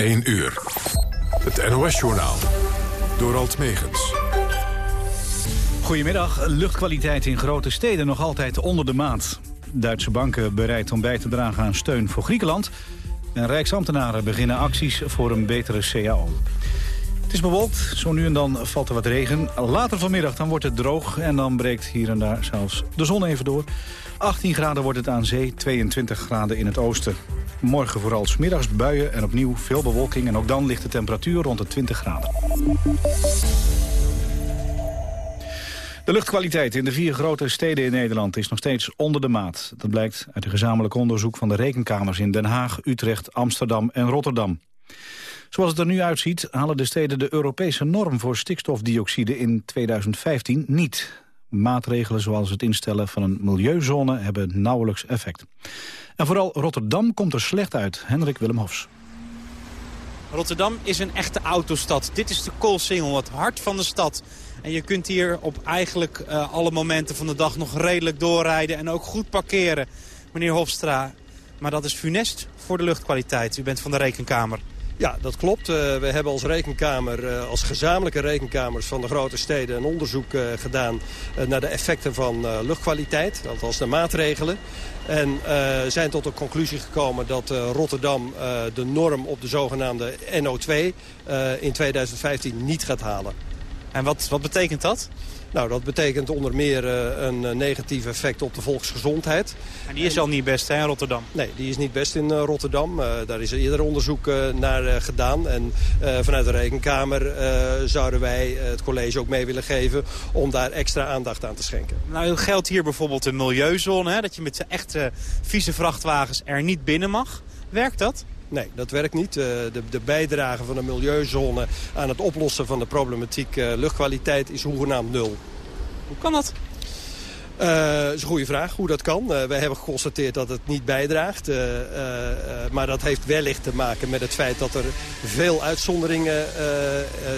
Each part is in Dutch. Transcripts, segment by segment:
1 uur. Het NOS-journaal. Door Alt Megens. Goedemiddag. Luchtkwaliteit in grote steden nog altijd onder de maat. Duitse banken bereid om bij te dragen aan steun voor Griekenland. En Rijksambtenaren beginnen acties voor een betere CAO. Het is bewolkt, zo nu en dan valt er wat regen. Later vanmiddag dan wordt het droog en dan breekt hier en daar zelfs de zon even door. 18 graden wordt het aan zee, 22 graden in het oosten. Morgen vooral smiddags buien en opnieuw veel bewolking... en ook dan ligt de temperatuur rond de 20 graden. De luchtkwaliteit in de vier grote steden in Nederland is nog steeds onder de maat. Dat blijkt uit een gezamenlijk onderzoek van de rekenkamers in Den Haag, Utrecht, Amsterdam en Rotterdam. Zoals het er nu uitziet halen de steden de Europese norm voor stikstofdioxide in 2015 niet. Maatregelen zoals het instellen van een milieuzone hebben nauwelijks effect. En vooral Rotterdam komt er slecht uit. Hendrik Willem Hofs. Rotterdam is een echte autostad. Dit is de Koolsingel, het hart van de stad. En je kunt hier op eigenlijk uh, alle momenten van de dag nog redelijk doorrijden en ook goed parkeren, meneer Hofstra. Maar dat is funest voor de luchtkwaliteit. U bent van de Rekenkamer. Ja, dat klopt. Uh, we hebben als rekenkamer, uh, als gezamenlijke rekenkamers van de grote steden... een onderzoek uh, gedaan naar de effecten van luchtkwaliteit, althans de maatregelen. En zijn tot de conclusie gekomen dat Rotterdam de norm op de zogenaamde NO2 in 2015 niet gaat halen. En wat, wat betekent dat? Nou, dat betekent onder meer uh, een uh, negatief effect op de volksgezondheid. En die is al niet best hè, in Rotterdam? Nee, die is niet best in uh, Rotterdam. daar is eerder onderzoek naar gedaan. En vanuit de Rekenkamer zouden wij het college ook mee willen geven... om daar extra aandacht aan te schenken. Nou, geldt hier bijvoorbeeld de milieuzone... Hè, dat je met echte vieze vrachtwagens er niet binnen mag. Werkt dat? Nee, dat werkt niet. De, de, bijdrage van de milieuzone aan het oplossen van de problematiek luchtkwaliteit is hoegenaamd nul. Hoe kan dat? Uh, dat is een goede vraag hoe dat kan. Uh, wij hebben geconstateerd dat het niet bijdraagt. Uh, maar dat heeft wellicht te maken met het feit dat er veel uitzonderingen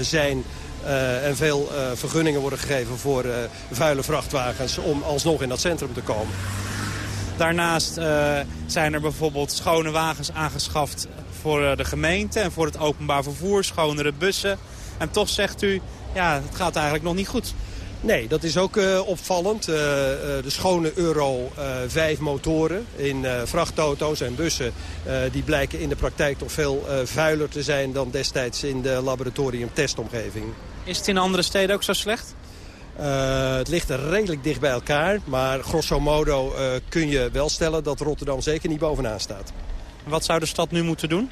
zijn... en veel vergunningen worden gegeven voor vuile vrachtwagens... om alsnog in dat centrum te komen. Daarnaast zijn er bijvoorbeeld schone wagens aangeschaft voor de gemeente... en voor het openbaar vervoer, schonere bussen. En toch zegt u, ja, het gaat eigenlijk nog niet goed. Nee, dat is ook uh, opvallend. Uh, de schone Euro 5 motoren in vrachtauto's en bussen... die blijken in de praktijk toch veel vuiler te zijn... dan destijds in de laboratoriumtestomgeving. Is het in andere steden ook zo slecht? Het ligt redelijk dicht bij elkaar. Maar grosso modo kun je wel stellen dat Rotterdam zeker niet bovenaan staat. Wat zou de stad nu moeten doen?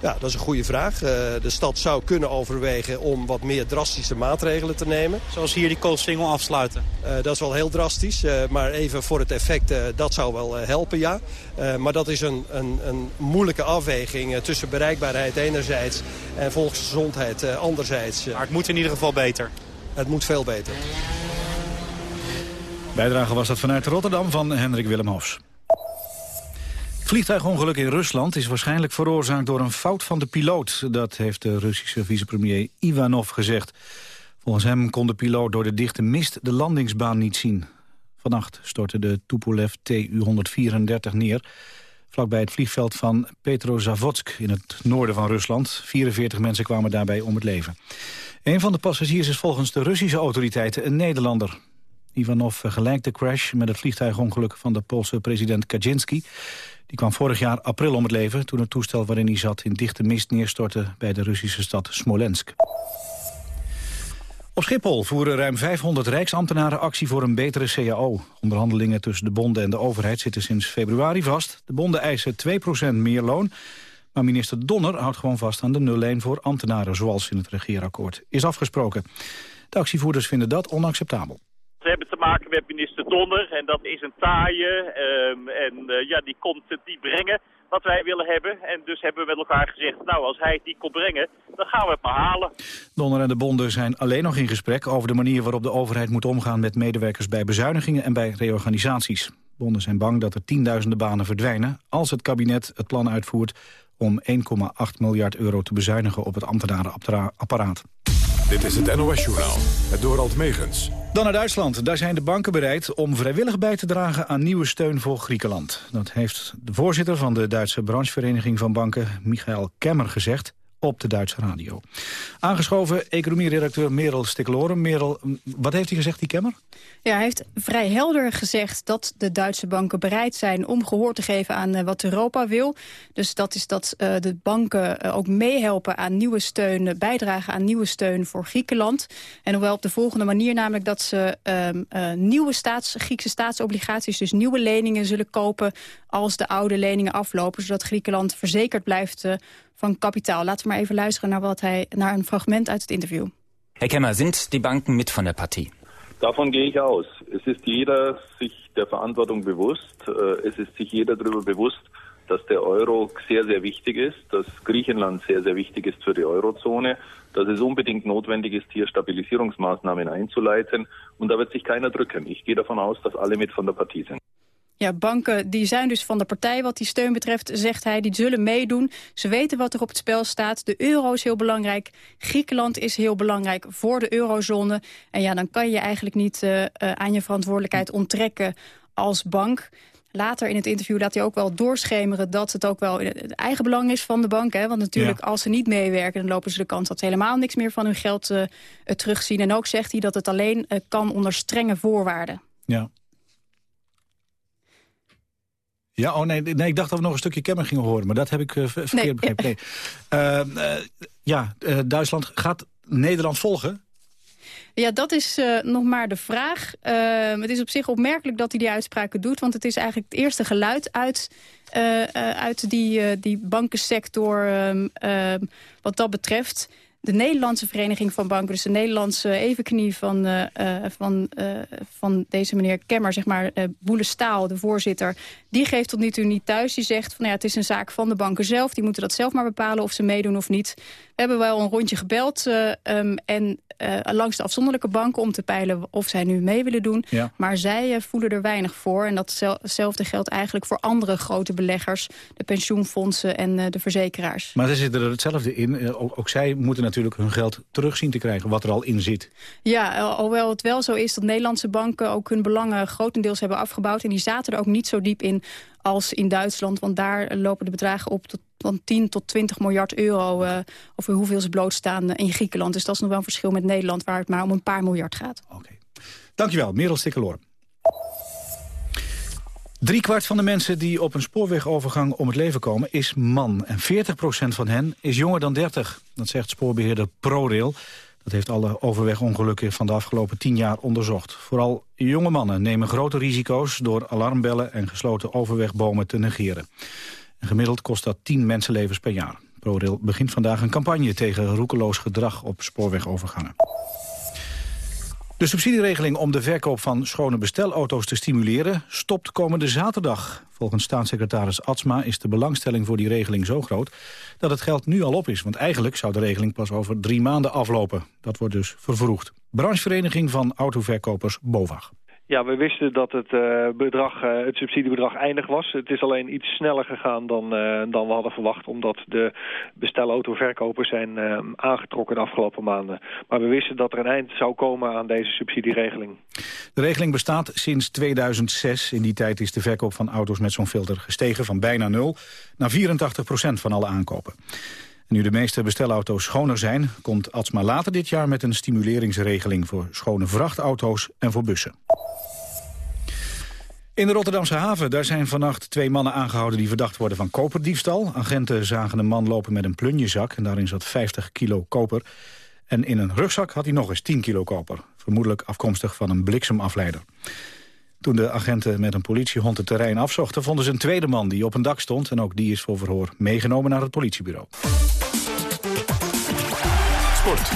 Ja, dat is een goede vraag. Uh, de stad zou kunnen overwegen om wat meer drastische maatregelen te nemen. Zoals hier die koolsingel afsluiten? Dat is wel heel drastisch, maar even voor het effect, dat zou wel helpen, ja. maar dat is een, een, een moeilijke afweging tussen bereikbaarheid enerzijds en volksgezondheid anderzijds. Maar het moet in ieder geval beter? Het moet veel beter. Bijdrage was dat vanuit Rotterdam van Hendrik Willem Hofs vliegtuigongeluk in Rusland is waarschijnlijk veroorzaakt door een fout van de piloot. Dat heeft de Russische vicepremier Ivanov gezegd. Volgens hem kon de piloot door de dichte mist de landingsbaan niet zien. Vannacht stortte de Tupolev Tu-134 neer... vlakbij het vliegveld van Petrozavodsk in het noorden van Rusland. 44 mensen kwamen daarbij om het leven. Een van de passagiers is volgens de Russische autoriteiten een Nederlander. Ivanov vergelijkt de crash met het vliegtuigongeluk van de Poolse president Kaczynski. Die kwam vorig jaar april om het leven toen het toestel waarin hij zat in dichte mist neerstortte bij de Russische stad Smolensk. Op Schiphol voeren ruim 500 rijksambtenaren actie voor een betere CAO. Onderhandelingen tussen de bonden en de overheid zitten sinds februari vast. De bonden eisen 2% meer loon, maar minister Donner houdt gewoon vast aan de nullijn voor ambtenaren... zoals in het regeerakkoord is afgesproken. De actievoerders vinden dat onacceptabel. We hebben te maken met minister Donner en dat is een taaie. Um, en uh, ja, die komt het niet brengen wat wij willen hebben. En dus hebben we met elkaar gezegd, nou als hij het niet kon brengen, dan gaan we het maar halen. Donner en de bonden zijn alleen nog in gesprek over de manier waarop de overheid moet omgaan met medewerkers bij bezuinigingen en bij reorganisaties. Bonden zijn bang dat er tienduizenden banen verdwijnen als het kabinet het plan uitvoert om 1,8 miljard euro te bezuinigen op het ambtenarenapparaat. Dit is het NOS-journaal, het Dorald Megens. Dan naar Duitsland. Daar zijn de banken bereid om vrijwillig bij te dragen aan nieuwe steun voor Griekenland. Dat heeft de voorzitter van de Duitse branchevereniging van banken, Michael Kemmer, gezegd. Op de Duitse radio. Aangeschoven economieredacteur Merel Stikkeloren. Merel, wat heeft hij gezegd, die Kemmer? Ja, hij heeft vrij helder gezegd dat de Duitse banken bereid zijn om gehoor te geven aan uh, wat Europa wil. Dus dat is dat uh, de banken uh, ook meehelpen aan nieuwe steun, bijdragen aan nieuwe steun voor Griekenland. En hoewel op de volgende manier, namelijk dat ze ehm, nieuwe Griekse staatsobligaties, dus nieuwe leningen zullen kopen als de oude leningen aflopen, zodat Griekenland verzekerd blijft van kapitaal. Laten we maar even luisteren naar, wat hij, naar een fragment uit het interview. Herr Kemmer, sind die Banken mit von der Partie? Davon gehe ich aus. Es ist jeder sich der Verantwortung bewusst. Äh, es ist sich jeder darüber bewusst, dass der Euro sehr, sehr wichtig ist, dass Griechenland sehr, sehr wichtig ist für die Eurozone, dass es unbedingt notwendig ist, hier Stabilisierungsmaßnahmen einzuleiten. Und da wird sich keiner drücken. Ich gehe davon aus, dass alle mit von der Partie sind. Ja, banken die zijn dus van de partij wat die steun betreft, zegt hij. Die zullen meedoen. Ze weten wat er op het spel staat. De euro is heel belangrijk. Griekenland is heel belangrijk voor de eurozone. En ja, dan kan je eigenlijk niet uh, uh, aan je verantwoordelijkheid onttrekken als bank. Later in het interview laat hij ook wel doorschemeren... dat het ook wel het eigen belang is van de bank. Hè? Want natuurlijk, ja. als ze niet meewerken... dan lopen ze de kans dat ze helemaal niks meer van hun geld uh, terugzien. En ook zegt hij dat het alleen kan onder strenge voorwaarden. Ja, ja, oh nee, nee, ik dacht dat we nog een stukje Kemmer gingen horen. Maar dat heb ik uh, verkeerd nee. begrepen. Nee. Uh, uh, ja, Duitsland gaat Nederland volgen? Ja, dat is nog maar de vraag. Uh, het is op zich opmerkelijk dat hij die uitspraken doet... want het is eigenlijk het eerste geluid uit, uit die, die bankensector wat dat betreft de Nederlandse Vereniging van Banken... dus de Nederlandse evenknie van, uh, van, uh, van deze meneer Kemmer... zeg maar, uh, Boele Staal, de voorzitter... die geeft tot nu toe niet thuis. Die zegt van ja, het is een zaak van de banken zelf. Die moeten dat zelf maar bepalen of ze meedoen of niet. We hebben wel een rondje gebeld um, en langs de afzonderlijke banken... om te peilen of zij nu mee willen doen. Ja. Maar zij voelen er weinig voor. En datzelfde geldt eigenlijk voor andere grote beleggers... de pensioenfondsen en de verzekeraars. Maar ze zitten er hetzelfde in. ook, ook zij moeten natuurlijk hun geld terug zien te krijgen, wat er al in zit. Ja, alhoewel het wel zo is dat Nederlandse banken ook hun belangen grotendeels hebben afgebouwd. En die zaten er ook niet zo diep in als in Duitsland. Want daar lopen de bedragen op tot van 10 tot 20 miljard euro... Uh, over hoeveel ze blootstaan in Griekenland. Dus dat is nog wel een verschil met Nederland... waar het maar om een paar miljard gaat. Oké. Okay. Dankjewel, Merel Stikkeloor. Drie kwart van de mensen die op een spoorwegovergang om het leven komen is man. En 40% van hen is jonger dan 30. Dat zegt spoorbeheerder ProRail. Dat heeft alle overwegongelukken van de afgelopen 10 jaar onderzocht. Vooral jonge mannen nemen grote risico's door alarmbellen en gesloten overwegbomen te negeren. En gemiddeld kost dat 10 mensenlevens per jaar. ProRail begint vandaag een campagne tegen roekeloos gedrag op spoorwegovergangen. De subsidieregeling om de verkoop van schone bestelauto's te stimuleren stopt komende zaterdag. Volgens staatssecretaris Atsma is de belangstelling voor die regeling zo groot dat het geld nu al op is. Want eigenlijk zou de regeling pas over drie maanden aflopen. Dat wordt dus vervroegd. Branchevereniging van autoverkopers BOVAG. Ja, we wisten dat het, uh, bedrag, uh, het subsidiebedrag eindig was. Het is alleen iets sneller gegaan dan, uh, dan we hadden verwacht... omdat de bestelautoverkopers zijn aangetrokken de afgelopen maanden. Maar we wisten dat er een eind zou komen aan deze subsidieregeling. De regeling bestaat sinds 2006. In die tijd is de verkoop van auto's met zo'n filter gestegen van bijna nul... naar 84 procent van alle aankopen. Nu de meeste bestelauto's schoner zijn... komt Atsma later dit jaar met een stimuleringsregeling... voor schone vrachtauto's en voor bussen. In de Rotterdamse haven daar zijn vannacht twee mannen aangehouden... die verdacht worden van koperdiefstal. Agenten zagen een man lopen met een plunjezak... en daarin zat 50 kilo koper. En in een rugzak had hij nog eens 10 kilo koper. Vermoedelijk afkomstig van een bliksemafleider. Toen de agenten met een politiehond het terrein afzochten... vonden ze een tweede man die op een dak stond... en ook die is voor verhoor meegenomen naar het politiebureau. Sport.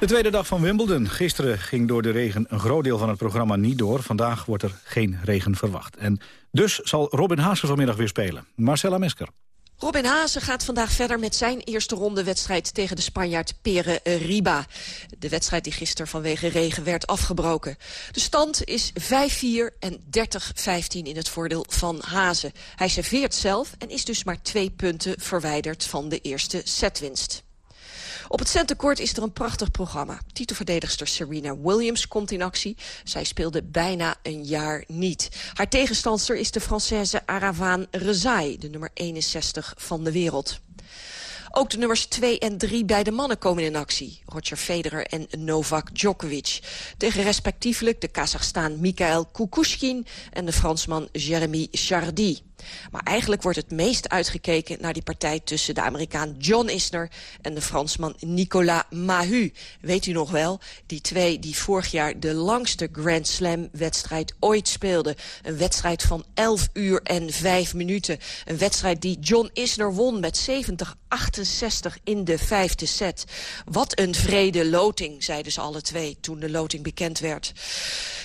De tweede dag van Wimbledon. Gisteren ging door de regen een groot deel van het programma niet door. Vandaag wordt er geen regen verwacht. En dus zal Robin Haase vanmiddag weer spelen. Marcella Mesker. Robin Haase gaat vandaag verder met zijn eerste ronde wedstrijd tegen de Spanjaard Pere Riba. De wedstrijd die gisteren vanwege regen werd afgebroken. De stand is 5-4 en 30-15 in het voordeel van Haase. Hij serveert zelf en is dus maar twee punten verwijderd van de eerste setwinst. Op het centercourt is er een prachtig programma. Titelverdedigster Serena Williams komt in actie. Zij speelde bijna een jaar niet. Haar tegenstandster is de Française Aravane Rezai, de nummer 61 van de wereld. Ook de nummers 2 en 3 bij de mannen komen in actie. Roger Federer en Novak Djokovic. Tegen respectievelijk de Kazachstaan Mikhail Kukushkin... en de Fransman Jeremy Chardy. Maar eigenlijk wordt het meest uitgekeken naar die partij tussen de Amerikaan John Isner en de Fransman Nicolas Mahut. Weet u nog wel? Die twee die vorig jaar de langste Grand Slam wedstrijd ooit speelden. Een wedstrijd van 11 uur en 5 minuten. Een wedstrijd die John Isner won met 70-68 in de vijfde set. Wat een vrede loting, zeiden ze alle twee toen de loting bekend werd.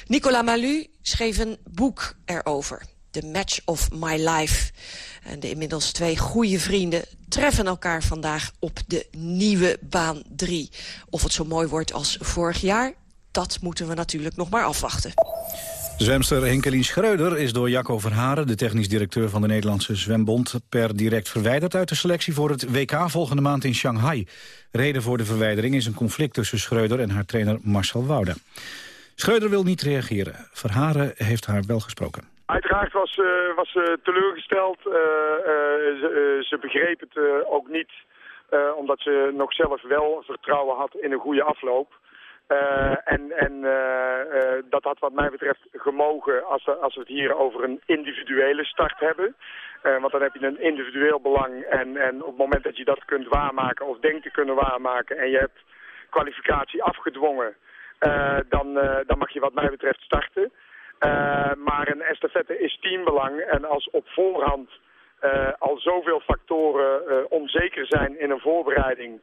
Nicolas Mahut schreef een boek erover. The Match of My Life. En de inmiddels twee goede vrienden treffen elkaar vandaag op de nieuwe baan 3. Of het zo mooi wordt als vorig jaar, dat moeten we natuurlijk nog maar afwachten. Zwemster Henkelien Schreuder is door Jacco Verharen... de technisch directeur van de Nederlandse Zwembond... per direct verwijderd uit de selectie voor het WK volgende maand in Shanghai. Reden voor de verwijdering is een conflict tussen Schreuder en haar trainer Marcel Woude. Schreuder wil niet reageren. Verharen heeft haar wel gesproken. Uiteraard was, was ze teleurgesteld. Uh, uh, ze, ze, begreep het ook niet, omdat ze nog zelf wel vertrouwen had in een goede afloop. en en dat had wat mij betreft gemogen als, als we het hier over een individuele start hebben. want dan heb je een individueel belang en, en op het moment dat je dat kunt waarmaken of denkt te kunnen waarmaken en je hebt kwalificatie afgedwongen, dan, dan mag je wat mij betreft starten. Uh, maar een estafette is teambelang en als op voorhand uh, al zoveel factoren uh, onzeker zijn in een voorbereiding...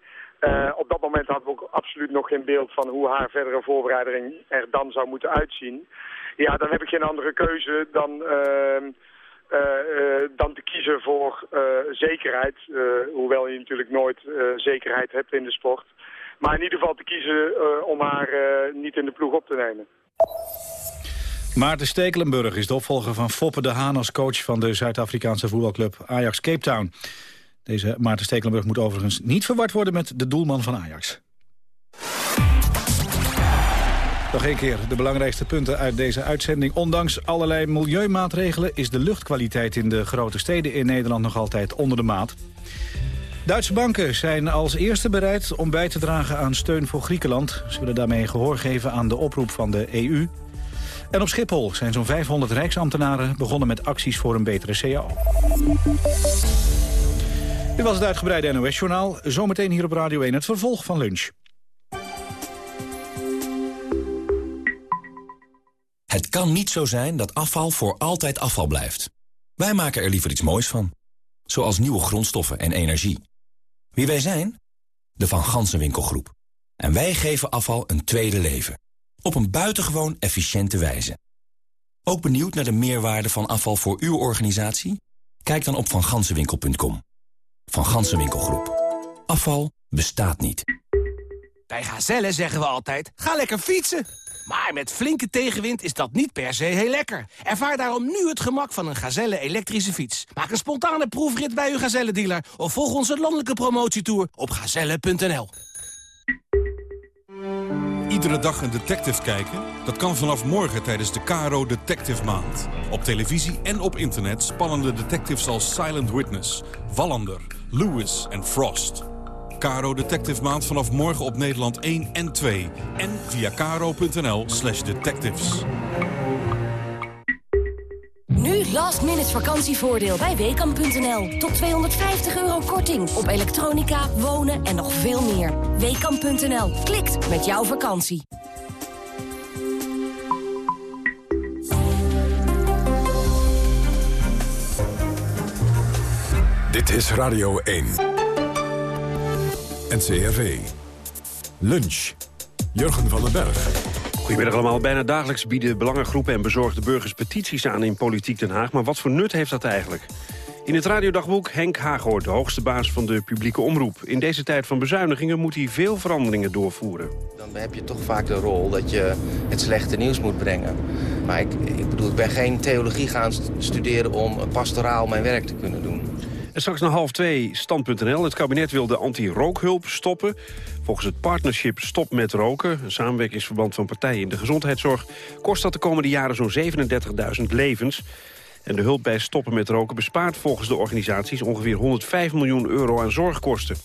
op dat moment hadden we ook absoluut nog geen beeld van hoe haar verdere voorbereiding er dan zou moeten uitzien. Ja, dan heb ik geen andere keuze dan, ehm, dan te kiezen voor zekerheid. hoewel je natuurlijk nooit zekerheid hebt in de sport. Maar in ieder geval te kiezen om haar niet in de ploeg op te nemen. Maarten Stekelenburg is de opvolger van Foppe de Haan als coach van de Zuid-Afrikaanse voetbalclub Ajax Cape Town. Deze Maarten Stekelenburg moet overigens niet verward worden met de doelman van Ajax. Nog een keer de belangrijkste punten uit deze uitzending. Ondanks allerlei milieumaatregelen is de luchtkwaliteit in de grote steden in Nederland nog altijd onder de maat. Duitse banken zijn als eerste bereid om bij te dragen aan steun voor Griekenland. Ze willen daarmee gehoor geven aan de oproep van de EU. En op Schiphol zijn zo'n 500 rijksambtenaren begonnen met acties voor een betere CAO. Dit was het uitgebreide NOS-journaal. Zometeen hier op Radio 1 het vervolg van lunch. Het kan niet zo zijn dat afval voor altijd afval blijft. Wij maken er liever iets moois van. Zoals nieuwe grondstoffen en energie. Wie wij zijn? De Van Gansenwinkelgroep. En wij geven afval een tweede leven op een buitengewoon efficiënte wijze. Ook benieuwd naar de meerwaarde van afval voor uw organisatie? Kijk dan op vanGansenwinkel.com. Van Gansenwinkelgroep. Afval bestaat niet. Bij Gazelle zeggen we altijd, ga lekker fietsen. Maar met flinke tegenwind is dat niet per se heel lekker. Ervaar daarom nu het gemak van een Gazelle elektrische fiets. Maak een spontane proefrit bij uw Gazelle-dealer... of volg onze landelijke promotietour op gazelle.nl. Iedere dag een detective kijken? Dat kan vanaf morgen tijdens de Caro Detective Maand. Op televisie en op internet spannende detectives als Silent Witness, Wallander, Lewis en Frost. Caro Detective Maand vanaf morgen op Nederland 1 en 2. En via caro.nl slash detectives. Nu last minute vakantievoordeel bij Weekamp.nl. Tot 250 euro korting op elektronica, wonen en nog veel meer. Weekamp.nl. Klikt met jouw vakantie. Dit is Radio 1. NCRV. Lunch. Jurgen van den Berg. Goedemiddag allemaal. Bijna dagelijks bieden belangengroepen en bezorgde burgers petities aan in Politiek Den Haag. Maar wat voor nut heeft dat eigenlijk? In het radiodagboek Henk Hagoort, de hoogste baas van de publieke omroep. In deze tijd van bezuinigingen moet hij veel veranderingen doorvoeren. Dan heb je toch vaak de rol dat je het slechte nieuws moet brengen. Maar ik, ik bedoel, ik ben geen theologie gaan studeren om pastoraal mijn werk te kunnen doen. En straks na half twee stand.nl. Het kabinet wil de anti-rookhulp stoppen. Volgens het partnership Stop met Roken, een samenwerkingsverband van partijen in de gezondheidszorg, kost dat de komende jaren zo'n 37.000 levens. En de hulp bij stoppen met roken bespaart volgens de organisaties... ongeveer 105 miljoen euro aan zorgkosten.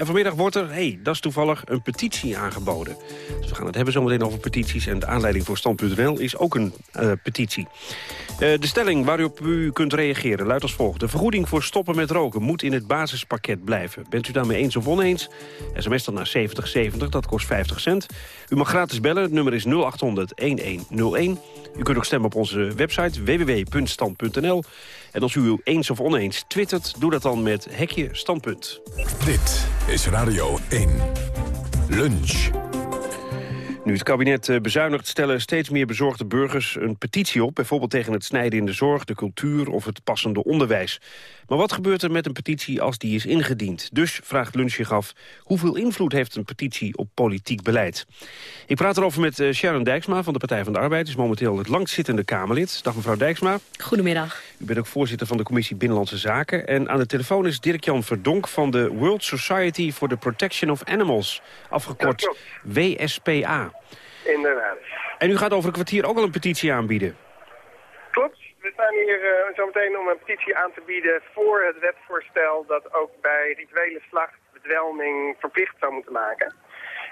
En vanmiddag wordt er, hey, dat is toevallig, een petitie aangeboden. Dus we gaan het hebben zometeen over petities. En de aanleiding voor Stand.nl is ook een uh, petitie. Uh, de stelling waarop u kunt reageren luidt als volgt. De vergoeding voor stoppen met roken moet in het basispakket blijven. Bent u daarmee eens of oneens? SMS dan naar 7070, dat kost 50 cent. U mag gratis bellen, het nummer is 0800-1101. U kunt ook stemmen op onze website www.stand.nl. En als u eens of oneens twittert, doe dat dan met hekje standpunt. Dit is Radio 1. Lunch. Nu het kabinet eh, bezuinigt stellen steeds meer bezorgde burgers een petitie op. Bijvoorbeeld tegen het snijden in de zorg, de cultuur of het passende onderwijs. Maar wat gebeurt er met een petitie als die is ingediend? Dus vraagt Lunch zich af, hoeveel invloed heeft een petitie op politiek beleid? Ik praat erover met eh, Sharon Dijksma van de Partij van de Arbeid. is momenteel het langzittende Kamerlid. Dag mevrouw Dijksma. Goedemiddag. U bent ook voorzitter van de Commissie Binnenlandse Zaken. En aan de telefoon is Dirk-Jan Verdonk van de World Society for the Protection of Animals. Afgekort WSPA. Inderdaad. En u gaat over een kwartier ook al een petitie aanbieden. Klopt. We staan hier uh, zo meteen om een petitie aan te bieden voor het wetsvoorstel dat ook bij rituele slacht bedwelming verplicht zou moeten maken.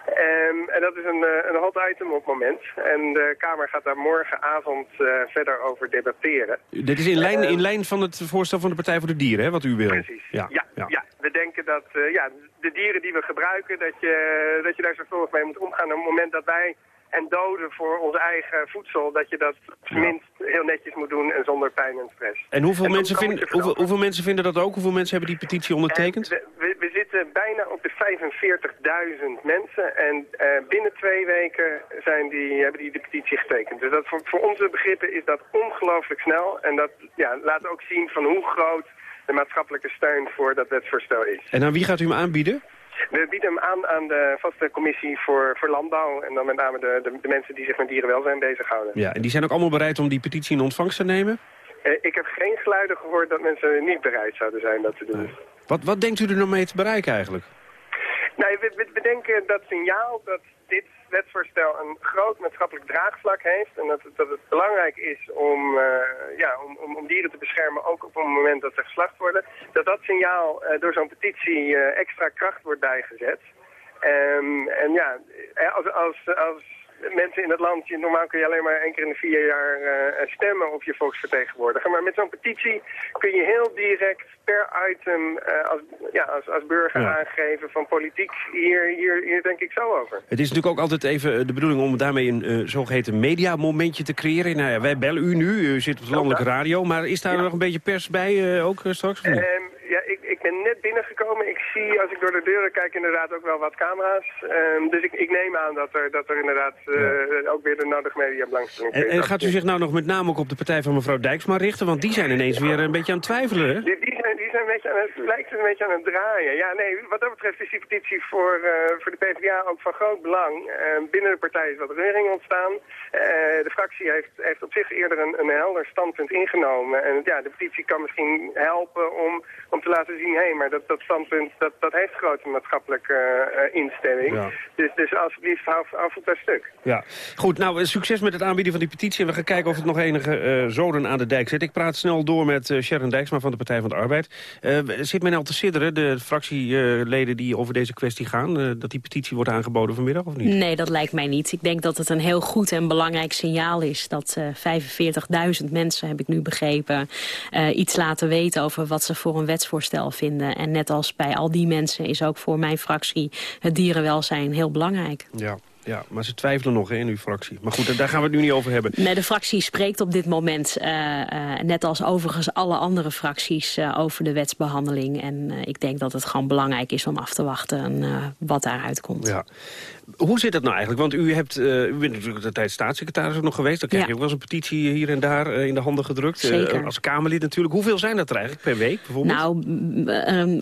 Um, en dat is een, uh, een hot item op het moment. En de Kamer gaat daar morgenavond uh, verder over debatteren. Dit is in lijn, in lijn van het voorstel van de Partij voor de Dieren, hè, wat u wil? Precies, ja. Ja, ja. ja. We denken dat uh, ja, de dieren die we gebruiken, dat je, dat je daar zorgvuldig mee moet omgaan. Op het moment dat wij en doden voor ons eigen voedsel, dat je dat tenminste heel netjes moet doen en zonder pijn en stress. En hoeveel, mensen, vinden, hoeveel, hoeveel, mensen vinden dat ook? Hoeveel mensen hebben die petitie ondertekend? We, we, we, zitten bijna op de 45.000 mensen en uh, binnen twee weken zijn die, hebben die de petitie getekend. Dus dat voor, voor onze begrippen is dat ongelooflijk snel en dat ja, laat ook zien van hoe groot de maatschappelijke steun voor dat wetsvoorstel is. En aan wie gaat u hem aanbieden? We bieden hem aan aan de vaste commissie voor, voor landbouw en dan met name de, de, de, mensen die zich met dierenwelzijn bezighouden. Ja, en die zijn ook allemaal bereid om die petitie in ontvangst te nemen? Uh, ik heb geen geluiden gehoord dat mensen niet bereid zouden zijn dat te doen. Nee. Wat, wat denkt u er nou mee te bereiken eigenlijk? Nou, we, we, we denken dat signaal dat dit wetsvoorstel een groot maatschappelijk draagvlak heeft. En dat, dat het belangrijk is om, uh, ja, om, om, om, dieren te beschermen, ook op het moment dat ze geslacht worden. Dat dat signaal uh, door zo'n petitie uh, extra kracht wordt bijgezet. Um, en ja, als, als, als mensen in het land, normaal kun je alleen maar één keer in de vier jaar uh, stemmen op je volksvertegenwoordiger. Maar met zo'n petitie kun je heel direct per item uh, als, ja, als, als burger ja. aangeven van politiek, hier, hier, hier denk ik zo over. Het is natuurlijk ook altijd even de bedoeling om daarmee een uh, zogeheten mediamomentje te creëren. Nou ja, wij bellen u nu, u zit op de landelijke radio, maar is daar ja. nog een beetje pers bij ook straks? Um, ja, ik, ik ben net binnengekomen. Ik zie, als ik door de deuren kijk, inderdaad ook wel wat camera's. Um, dus ik, ik neem aan dat er, dat er inderdaad uh, ja. ook weer de nodige mediabelangstelling is. En, en gaat u zich nou nog met name ook op de partij van mevrouw Dijksma richten? Want die zijn ineens weer een beetje aan het twijfelen, hè? Die, die zijn, die zijn een beetje aan het, lijkt een beetje aan het draaien. Ja, nee, wat dat betreft is die petitie voor, uh, voor de PvdA ook van groot belang. Uh, binnen de partij is wat reuring ontstaan. de fractie heeft, heeft op zich eerder een, een helder standpunt ingenomen. En ja, de petitie kan misschien helpen om, om te laten zien, hé, hey, maar dat, dat standpunt, dat, dat heeft grote maatschappelijke uh, instelling. Ja. Dus, dus alsjeblieft, hou, hou voet bij stuk. Ja, goed. Nou, succes met het aanbieden van die petitie. En we gaan kijken of het nog enige uh, zoden aan de dijk zet. Ik praat snel door met uh, Sharon Dijksma van de Partij van de Arbeid. Uh, zit men al te sidderen, de fractieleden die over deze kwestie gaan... dat die petitie wordt aangeboden vanmiddag, of niet? Nee, dat lijkt mij niet. Ik denk dat het een heel goed en belangrijk signaal is... dat 45.000 mensen, heb ik nu begrepen, iets laten weten... over wat ze voor een wetsvoorstel vinden. En net als bij al die mensen is ook voor mijn fractie het dierenwelzijn heel belangrijk. Ja. Ja, maar ze twijfelen nog hè, in uw fractie. Maar goed, daar gaan we het nu niet over hebben. Nee, de fractie spreekt op dit moment, uh, uh, net als overigens alle andere fracties, uh, over de wetsbehandeling. En ik denk dat het gewoon belangrijk is om af te wachten wat daaruit komt. Ja. Hoe zit dat nou eigenlijk? Want u, hebt, u bent natuurlijk de tijd staatssecretaris ook nog geweest. Dan krijg je ook wel eens een petitie hier en daar in de handen gedrukt. Zeker. als Kamerlid natuurlijk. Hoeveel zijn dat er eigenlijk per week bijvoorbeeld? Nou,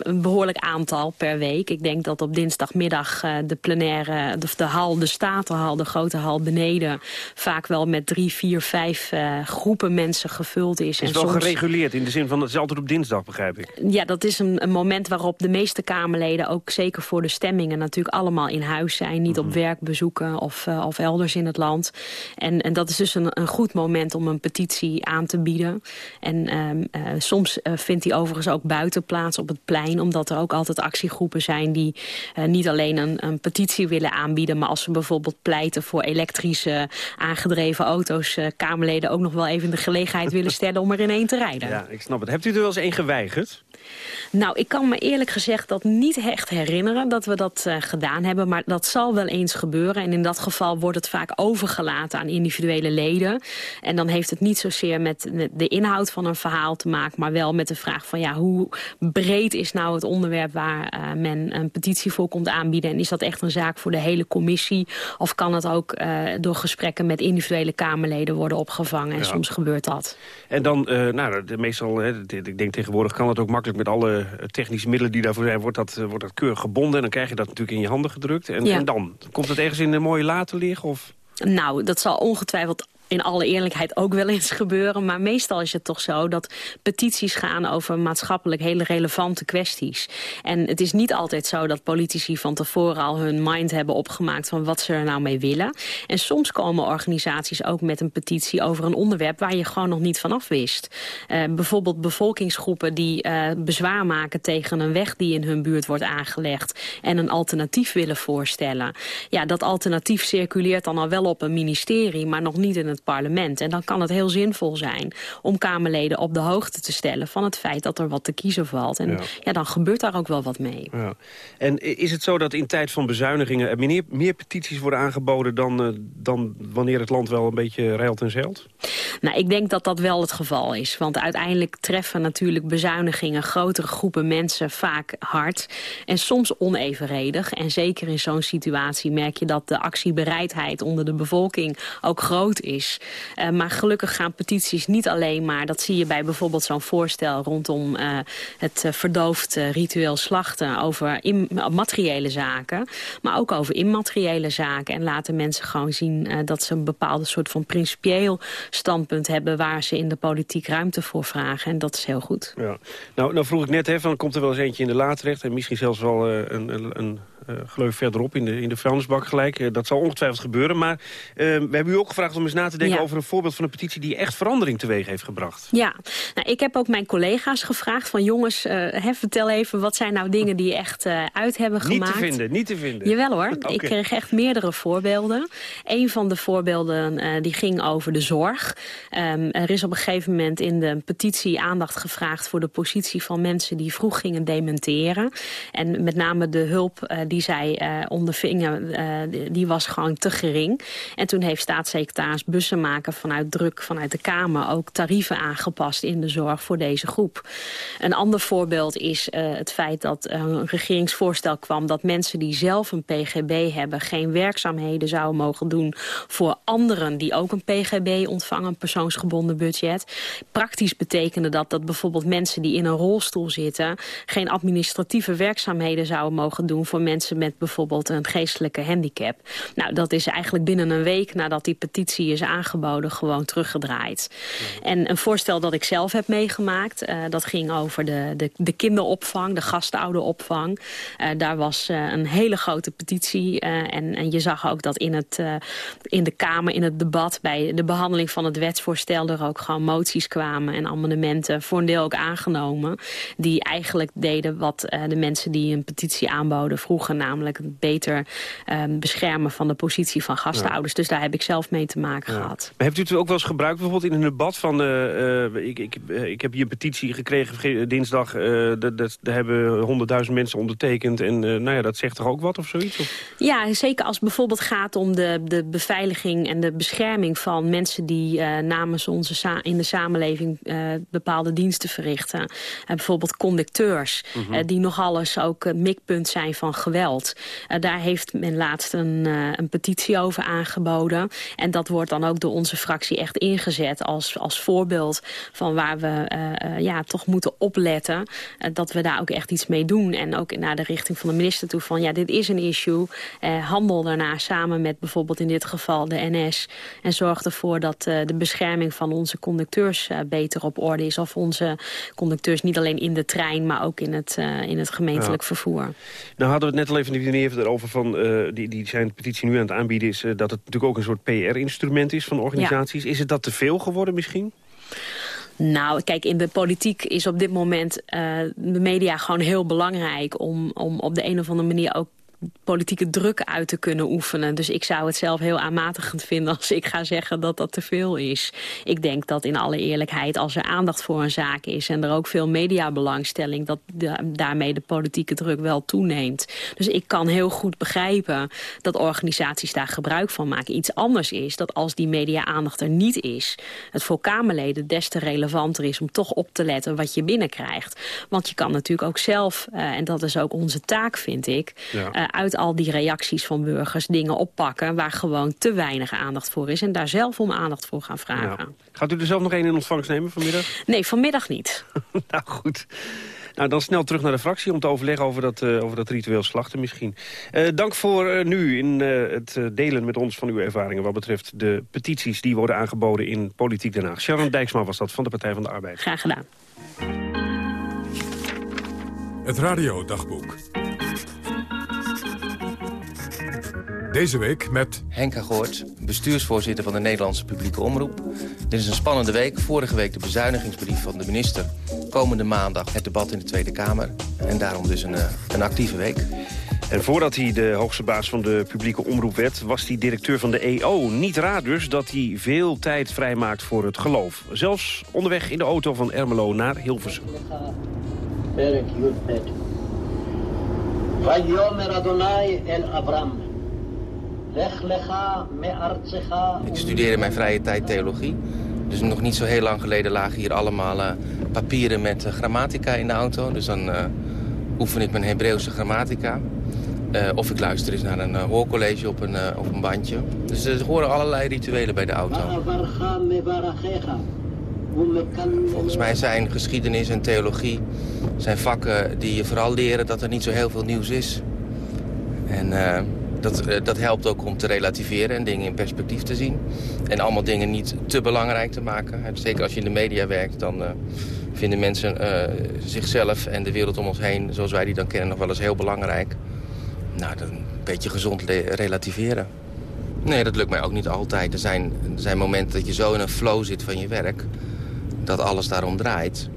een behoorlijk aantal per week. Ik denk dat op dinsdagmiddag de plenaire, de, de hal, de Statenhal, de grote hal beneden... vaak wel met drie, vier, vijf groepen mensen gevuld is. Het is wel gereguleerd in de zin van het is altijd op dinsdag, begrijp ik. Ja, dat is een, een, moment waarop de meeste Kamerleden... ook zeker voor de stemmingen natuurlijk allemaal in huis zijn. Niet op mhm. werkbezoeken of, uh, of elders in het land. En, en dat is dus een, een goed moment om een petitie aan te bieden. En um, uh, soms vindt die overigens ook buiten plaats op het plein... omdat er ook altijd actiegroepen zijn die niet alleen een, een petitie willen aanbieden... maar als ze bijvoorbeeld pleiten voor elektrische aangedreven auto's... Kamerleden ook nog wel even de gelegenheid willen stellen om er in één te rijden. Ja, ik snap het. Hebt u er wel eens één geweigerd? Nou, ik kan me eerlijk gezegd dat niet echt herinneren dat we dat uh, gedaan hebben. Maar dat zal wel eens gebeuren. En in dat geval wordt het vaak overgelaten aan individuele leden. En dan heeft het niet zozeer met de inhoud van een verhaal te maken... maar wel met de vraag van ja, hoe breed is nou het onderwerp... waar uh, men een petitie voor komt aanbieden. En is dat echt een zaak voor de hele commissie? Of kan het ook uh, door gesprekken met individuele Kamerleden worden opgevangen? En ja. soms gebeurt dat. En dan, nou, meestal, hè, ik denk tegenwoordig kan het ook makkelijk met alle technische middelen die daarvoor zijn... wordt dat, wordt dat keurig gebonden en dan krijg je dat natuurlijk in je handen gedrukt. En, ja. en dan? Komt het ergens in een mooie laten liggen? Of? Nou, dat zal ongetwijfeld in alle eerlijkheid ook wel eens gebeuren. Maar meestal is het toch zo dat petities gaan over maatschappelijk hele relevante kwesties. En het is niet altijd zo dat politici van tevoren al hun mind hebben opgemaakt van wat ze er nou mee willen. En soms komen organisaties ook met een petitie over een onderwerp waar je gewoon nog niet vanaf wist. Uh, bijvoorbeeld bevolkingsgroepen die uh, bezwaar maken tegen een weg die in hun buurt wordt aangelegd en een alternatief willen voorstellen. Ja, dat alternatief circuleert dan al wel op een ministerie, maar nog niet in het het parlement. En dan kan het heel zinvol zijn om Kamerleden op de hoogte te stellen... van het feit dat er wat te kiezen valt. En ja, ja dan gebeurt daar ook wel wat mee. Ja. En is het zo dat in tijd van bezuinigingen... er meer, meer petities worden aangeboden dan, uh, dan wanneer het land wel een beetje reilt en zeilt? Nou, ik denk dat dat wel het geval is. Want uiteindelijk treffen natuurlijk bezuinigingen... grotere groepen mensen vaak hard. En soms onevenredig. En zeker in zo'n situatie merk je dat de actiebereidheid onder de bevolking ook groot is. Uh, maar gelukkig gaan petities niet alleen maar... dat zie je bij bijvoorbeeld zo'n voorstel rondom uh, het uh, verdoofd ritueel slachten... over materiële zaken, maar ook over immateriële zaken. En laten mensen gewoon zien dat ze een bepaalde soort van principieel standpunt hebben... waar ze in de politiek ruimte voor vragen. En dat is heel goed. Ja. Nou, nou vroeg ik net, hè, van, komt er wel eens eentje in de la terecht... en misschien zelfs wel een, een, een uh, geloof verderop in de, in de vuilnisbak gelijk. Uh, dat zal ongetwijfeld gebeuren. Maar uh, we hebben u ook gevraagd om eens na te denken ja. over een voorbeeld van een petitie... die echt verandering teweeg heeft gebracht. Ja, nou, ik heb ook mijn collega's gevraagd van jongens, hè, vertel even... wat zijn nou dingen die echt uit hebben gemaakt. Niet te vinden, niet te vinden. Jawel hoor, okay. ik kreeg echt meerdere voorbeelden. Een van de voorbeelden die ging over de zorg. Um, er is op een gegeven moment in de petitie aandacht gevraagd... voor de positie van mensen die vroeg gingen dementeren. En met name de hulp die die zij uh, ondervingen, uh, die was gewoon te gering. En toen heeft staatssecretaris Bussemaker vanuit druk vanuit de Kamer... ook tarieven aangepast in de zorg voor deze groep. Een ander voorbeeld is uh, het feit dat een regeringsvoorstel kwam... dat mensen die zelf een PGB hebben... geen werkzaamheden zouden mogen doen voor anderen... die ook een PGB ontvangen, een persoonsgebonden budget. Praktisch betekende dat dat bijvoorbeeld mensen die in een rolstoel zitten... geen administratieve werkzaamheden zouden mogen doen voor mensen met bijvoorbeeld een geestelijke handicap. Nou, dat is eigenlijk binnen een week nadat die petitie is aangeboden gewoon teruggedraaid. En een voorstel dat ik zelf heb meegemaakt, uh, dat ging over de, de, de kinderopvang, de gastouderopvang. Uh, daar was uh, een hele grote petitie en, en je zag ook dat in, het, in de Kamer, in het debat, bij de behandeling van het wetsvoorstel er ook gewoon moties kwamen en amendementen, voor een deel ook aangenomen, die eigenlijk deden wat de mensen die een petitie aanboden vroegen namelijk het beter um, beschermen van de positie van gastouders. Ja. Dus daar heb ik zelf mee te maken ja. gehad. Maar hebt u het ook wel eens gebruikt bijvoorbeeld in een debat van... Uh, uh, ik, ik, uh, ik heb hier een petitie gekregen dinsdag, dat, dat, daar hebben honderdduizend mensen ondertekend. En nou ja, dat zegt toch ook wat of zoiets? Of? Ja, zeker als het bijvoorbeeld gaat om de, de beveiliging en de bescherming van mensen die namens onze in de samenleving bepaalde diensten verrichten. bijvoorbeeld conducteurs, mm -hmm. die nogal eens ook mikpunt zijn van geweld geweld. daar heeft men laatst een, een petitie over aangeboden. En dat wordt dan ook door onze fractie echt ingezet als, als voorbeeld van waar we ja, toch moeten opletten. dat we daar ook echt iets mee doen. En ook naar de richting van de minister toe van ja, dit is een issue. handel daarna samen met bijvoorbeeld in dit geval de NS. En zorg ervoor dat de bescherming van onze conducteurs beter op orde is. Of onze conducteurs niet alleen in de trein, maar ook in het, in het gemeentelijk vervoer. Nou hadden we het net al even meneer erover van, uh, die, die zijn petitie nu aan het aanbieden... is uh, dat het natuurlijk ook een soort PR-instrument is van organisaties. Ja. Is het dat te veel geworden misschien? Nou, kijk, in de politiek is op dit moment uh, de media gewoon heel belangrijk... om, om op de een of andere manier ook politieke druk uit te kunnen oefenen. Dus ik zou het zelf heel aanmatigend vinden als ik ga zeggen dat dat te veel is. Ik denk dat in alle eerlijkheid als er aandacht voor een zaak is... en er ook veel mediabelangstelling, dat daarmee de politieke druk wel toeneemt. Dus ik kan heel goed begrijpen dat organisaties daar gebruik van maken. Iets anders is dat als die media-aandacht er niet is... het voor Kamerleden des te relevanter is om toch op te letten wat je binnenkrijgt. Want je kan natuurlijk ook zelf, uh, en dat is ook onze taak vind ik... Ja. Uh, uit al die reacties van burgers dingen oppakken... waar gewoon te weinig aandacht voor is. En daar zelf om aandacht voor gaan vragen. Gaat u er zelf nog één in ontvangst nemen vanmiddag? Nee, vanmiddag niet. nou goed. Nou, dan snel terug naar de fractie om te overleggen over dat, uh, over dat ritueel slachten misschien. Uh, dank voor uh, nu in het delen met ons van uw ervaringen... wat betreft de petities die worden aangeboden in Politiek Den Haag. Sharon Dijksma was dat van de Partij van de Arbeid. Graag gedaan. Het radiodagboek. Deze week met... Henk Goort, bestuursvoorzitter van de Nederlandse publieke omroep. Dit is een spannende week. Vorige week de bezuinigingsbrief van de minister. Komende maandag het debat in de Tweede Kamer. En daarom dus een, eh, een actieve week. En voordat hij de hoogste baas van de publieke omroep werd... was hij directeur van de EO. Niet raar dus dat hij veel tijd vrijmaakt voor het geloof. Zelfs onderweg in de auto van Ermelo naar Hilversum. Ik studeerde in mijn vrije tijd theologie. Dus nog niet zo heel lang geleden lagen hier allemaal uh, papieren met uh, grammatica in de auto. Dus dan uh, oefen ik mijn Hebreeuwse grammatica. of ik luister eens naar een hoorcollege op een, op een bandje. Dus er horen allerlei rituelen bij de auto. Volgens mij zijn geschiedenis en theologie zijn vakken die je vooral leren dat er niet zo heel veel nieuws is. En dat, eh, dat helpt ook om te relativeren en dingen in perspectief te zien. En allemaal dingen niet te belangrijk te maken. Zeker als je in de media werkt, dan uh, vinden mensen uh, zichzelf en de wereld om ons heen... zoals wij die dan kennen, nog wel eens heel belangrijk. Nou, dan een beetje gezond relativeren. Nee, dat lukt mij ook niet altijd. Er zijn, er zijn momenten dat je zo in een flow zit van je werk... dat alles daarom draait.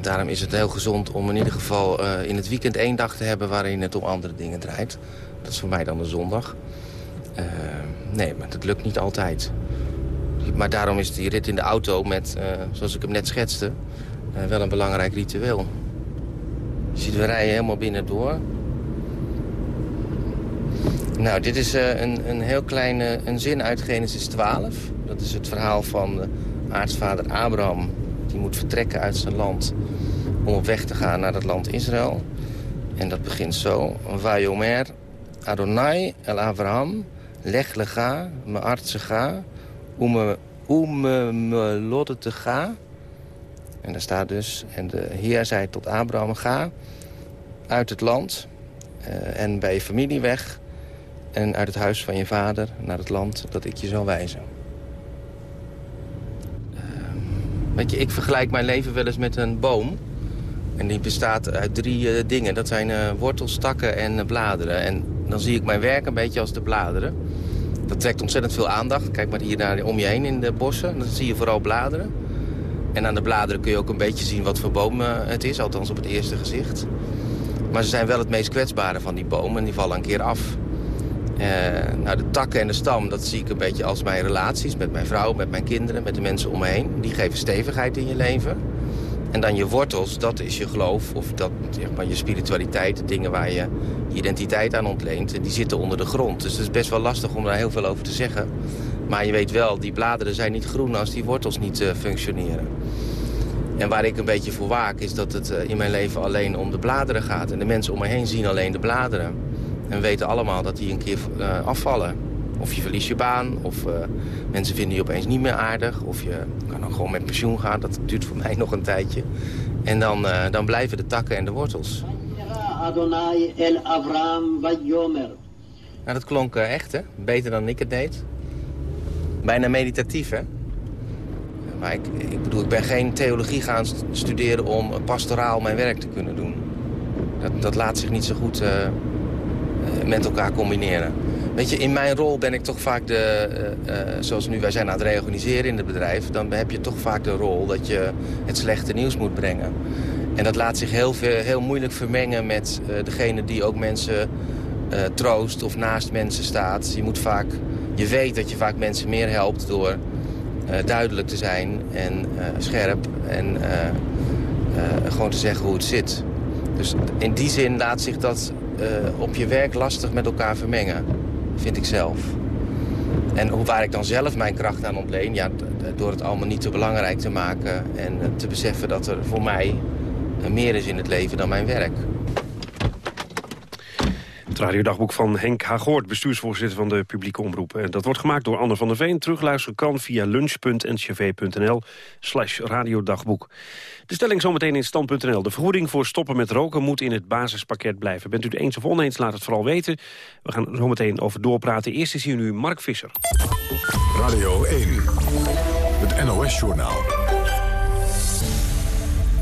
Daarom is het heel gezond om in ieder geval in het weekend één dag te hebben... waarin het om andere dingen draait. Dat is voor mij dan de zondag. Uh, nee, maar dat lukt niet altijd. Maar daarom is die rit in de auto met, uh, zoals ik hem net schetste... Uh, wel een belangrijk ritueel. Je ziet, we rijden helemaal binnen door. Nou, dit is een, een heel kleine een zin uit Genesis 12. Dat is het verhaal van aartsvader Abraham. Die moet vertrekken uit zijn land om op weg te gaan naar het land Israël. En dat begint zo. Vayomer Adonai el Avraham, leg lega, me artse ume me te ga. En daar staat dus, en de Heer zei tot Abraham, ga uit het land uh, en bij je familie weg... en uit het huis van je vader naar het land dat ik je zal wijzen. Uh, weet je, ik vergelijk mijn leven wel eens met een boom... En die bestaat uit drie uh, dingen. Dat zijn uh, wortels, takken en uh, bladeren. En dan zie ik mijn werk een beetje als de bladeren. Dat trekt ontzettend veel aandacht. Kijk maar hier naar, om je heen in de bossen. Dan zie je vooral bladeren. En aan de bladeren kun je ook een beetje zien wat voor boom het is. Althans op het eerste gezicht. Maar ze zijn wel het meest kwetsbare van die bomen. En die vallen een keer af. nou, de takken en de stam, dat zie ik een beetje als mijn relaties. Met mijn vrouw, met mijn kinderen, met de mensen om me heen. Die geven stevigheid in je leven. En dan je wortels, dat is je geloof of dat, zeg maar, je spiritualiteit. De dingen waar je identiteit aan ontleent, die zitten onder de grond. Dus het is best wel lastig om daar heel veel over te zeggen. Maar je weet wel, die bladeren zijn niet groen als die wortels niet uh, functioneren. En waar ik een beetje voor waak is dat het in mijn leven alleen om de bladeren gaat. En de mensen om me heen zien alleen de bladeren. En weten allemaal dat die een keer afvallen. Of je verliest je baan, of mensen vinden je opeens niet meer aardig. Of je kan dan gewoon met pensioen gaan, dat duurt voor mij nog een tijdje. En dan, dan blijven de takken en de wortels. Nou, dat klonk echt, hè? Beter dan ik het deed. Bijna meditatief, hè? Maar ik, ik bedoel, ik ben geen theologie gaan studeren om pastoraal mijn werk te kunnen doen. Dat, dat laat zich niet zo goed met elkaar combineren. Weet je, in mijn rol ben ik toch vaak de... Uh, uh, zoals nu, wij zijn aan het reorganiseren in het bedrijf... dan heb je toch vaak de rol dat je het slechte nieuws moet brengen. En dat laat zich heel, veel, heel moeilijk vermengen met uh, degene die ook mensen troost of naast mensen staat. Je, moet vaak, je weet dat je vaak mensen meer helpt door duidelijk te zijn en scherp en gewoon te zeggen hoe het zit. Dus in die zin laat zich dat op je werk lastig met elkaar vermengen, vind ik zelf. En hoe waar ik dan zelf mijn kracht aan ontleen, ja, door het allemaal niet te belangrijk te maken en te beseffen dat er voor mij meer is in het leven dan mijn werk. Het radiodagboek van Henk Hagoort, bestuursvoorzitter van de publieke omroep. Dat wordt gemaakt door Anne van der Veen. Terugluisteren kan via lunch.ncv.nl slash radiodagboek. De stelling zometeen in stand.nl. De vergoeding voor stoppen met roken moet in het basispakket blijven. Bent u het eens of oneens, laat het vooral weten. We gaan er zometeen over doorpraten. Eerst is hier nu Mark Visser. Radio 1, het NOS-journaal.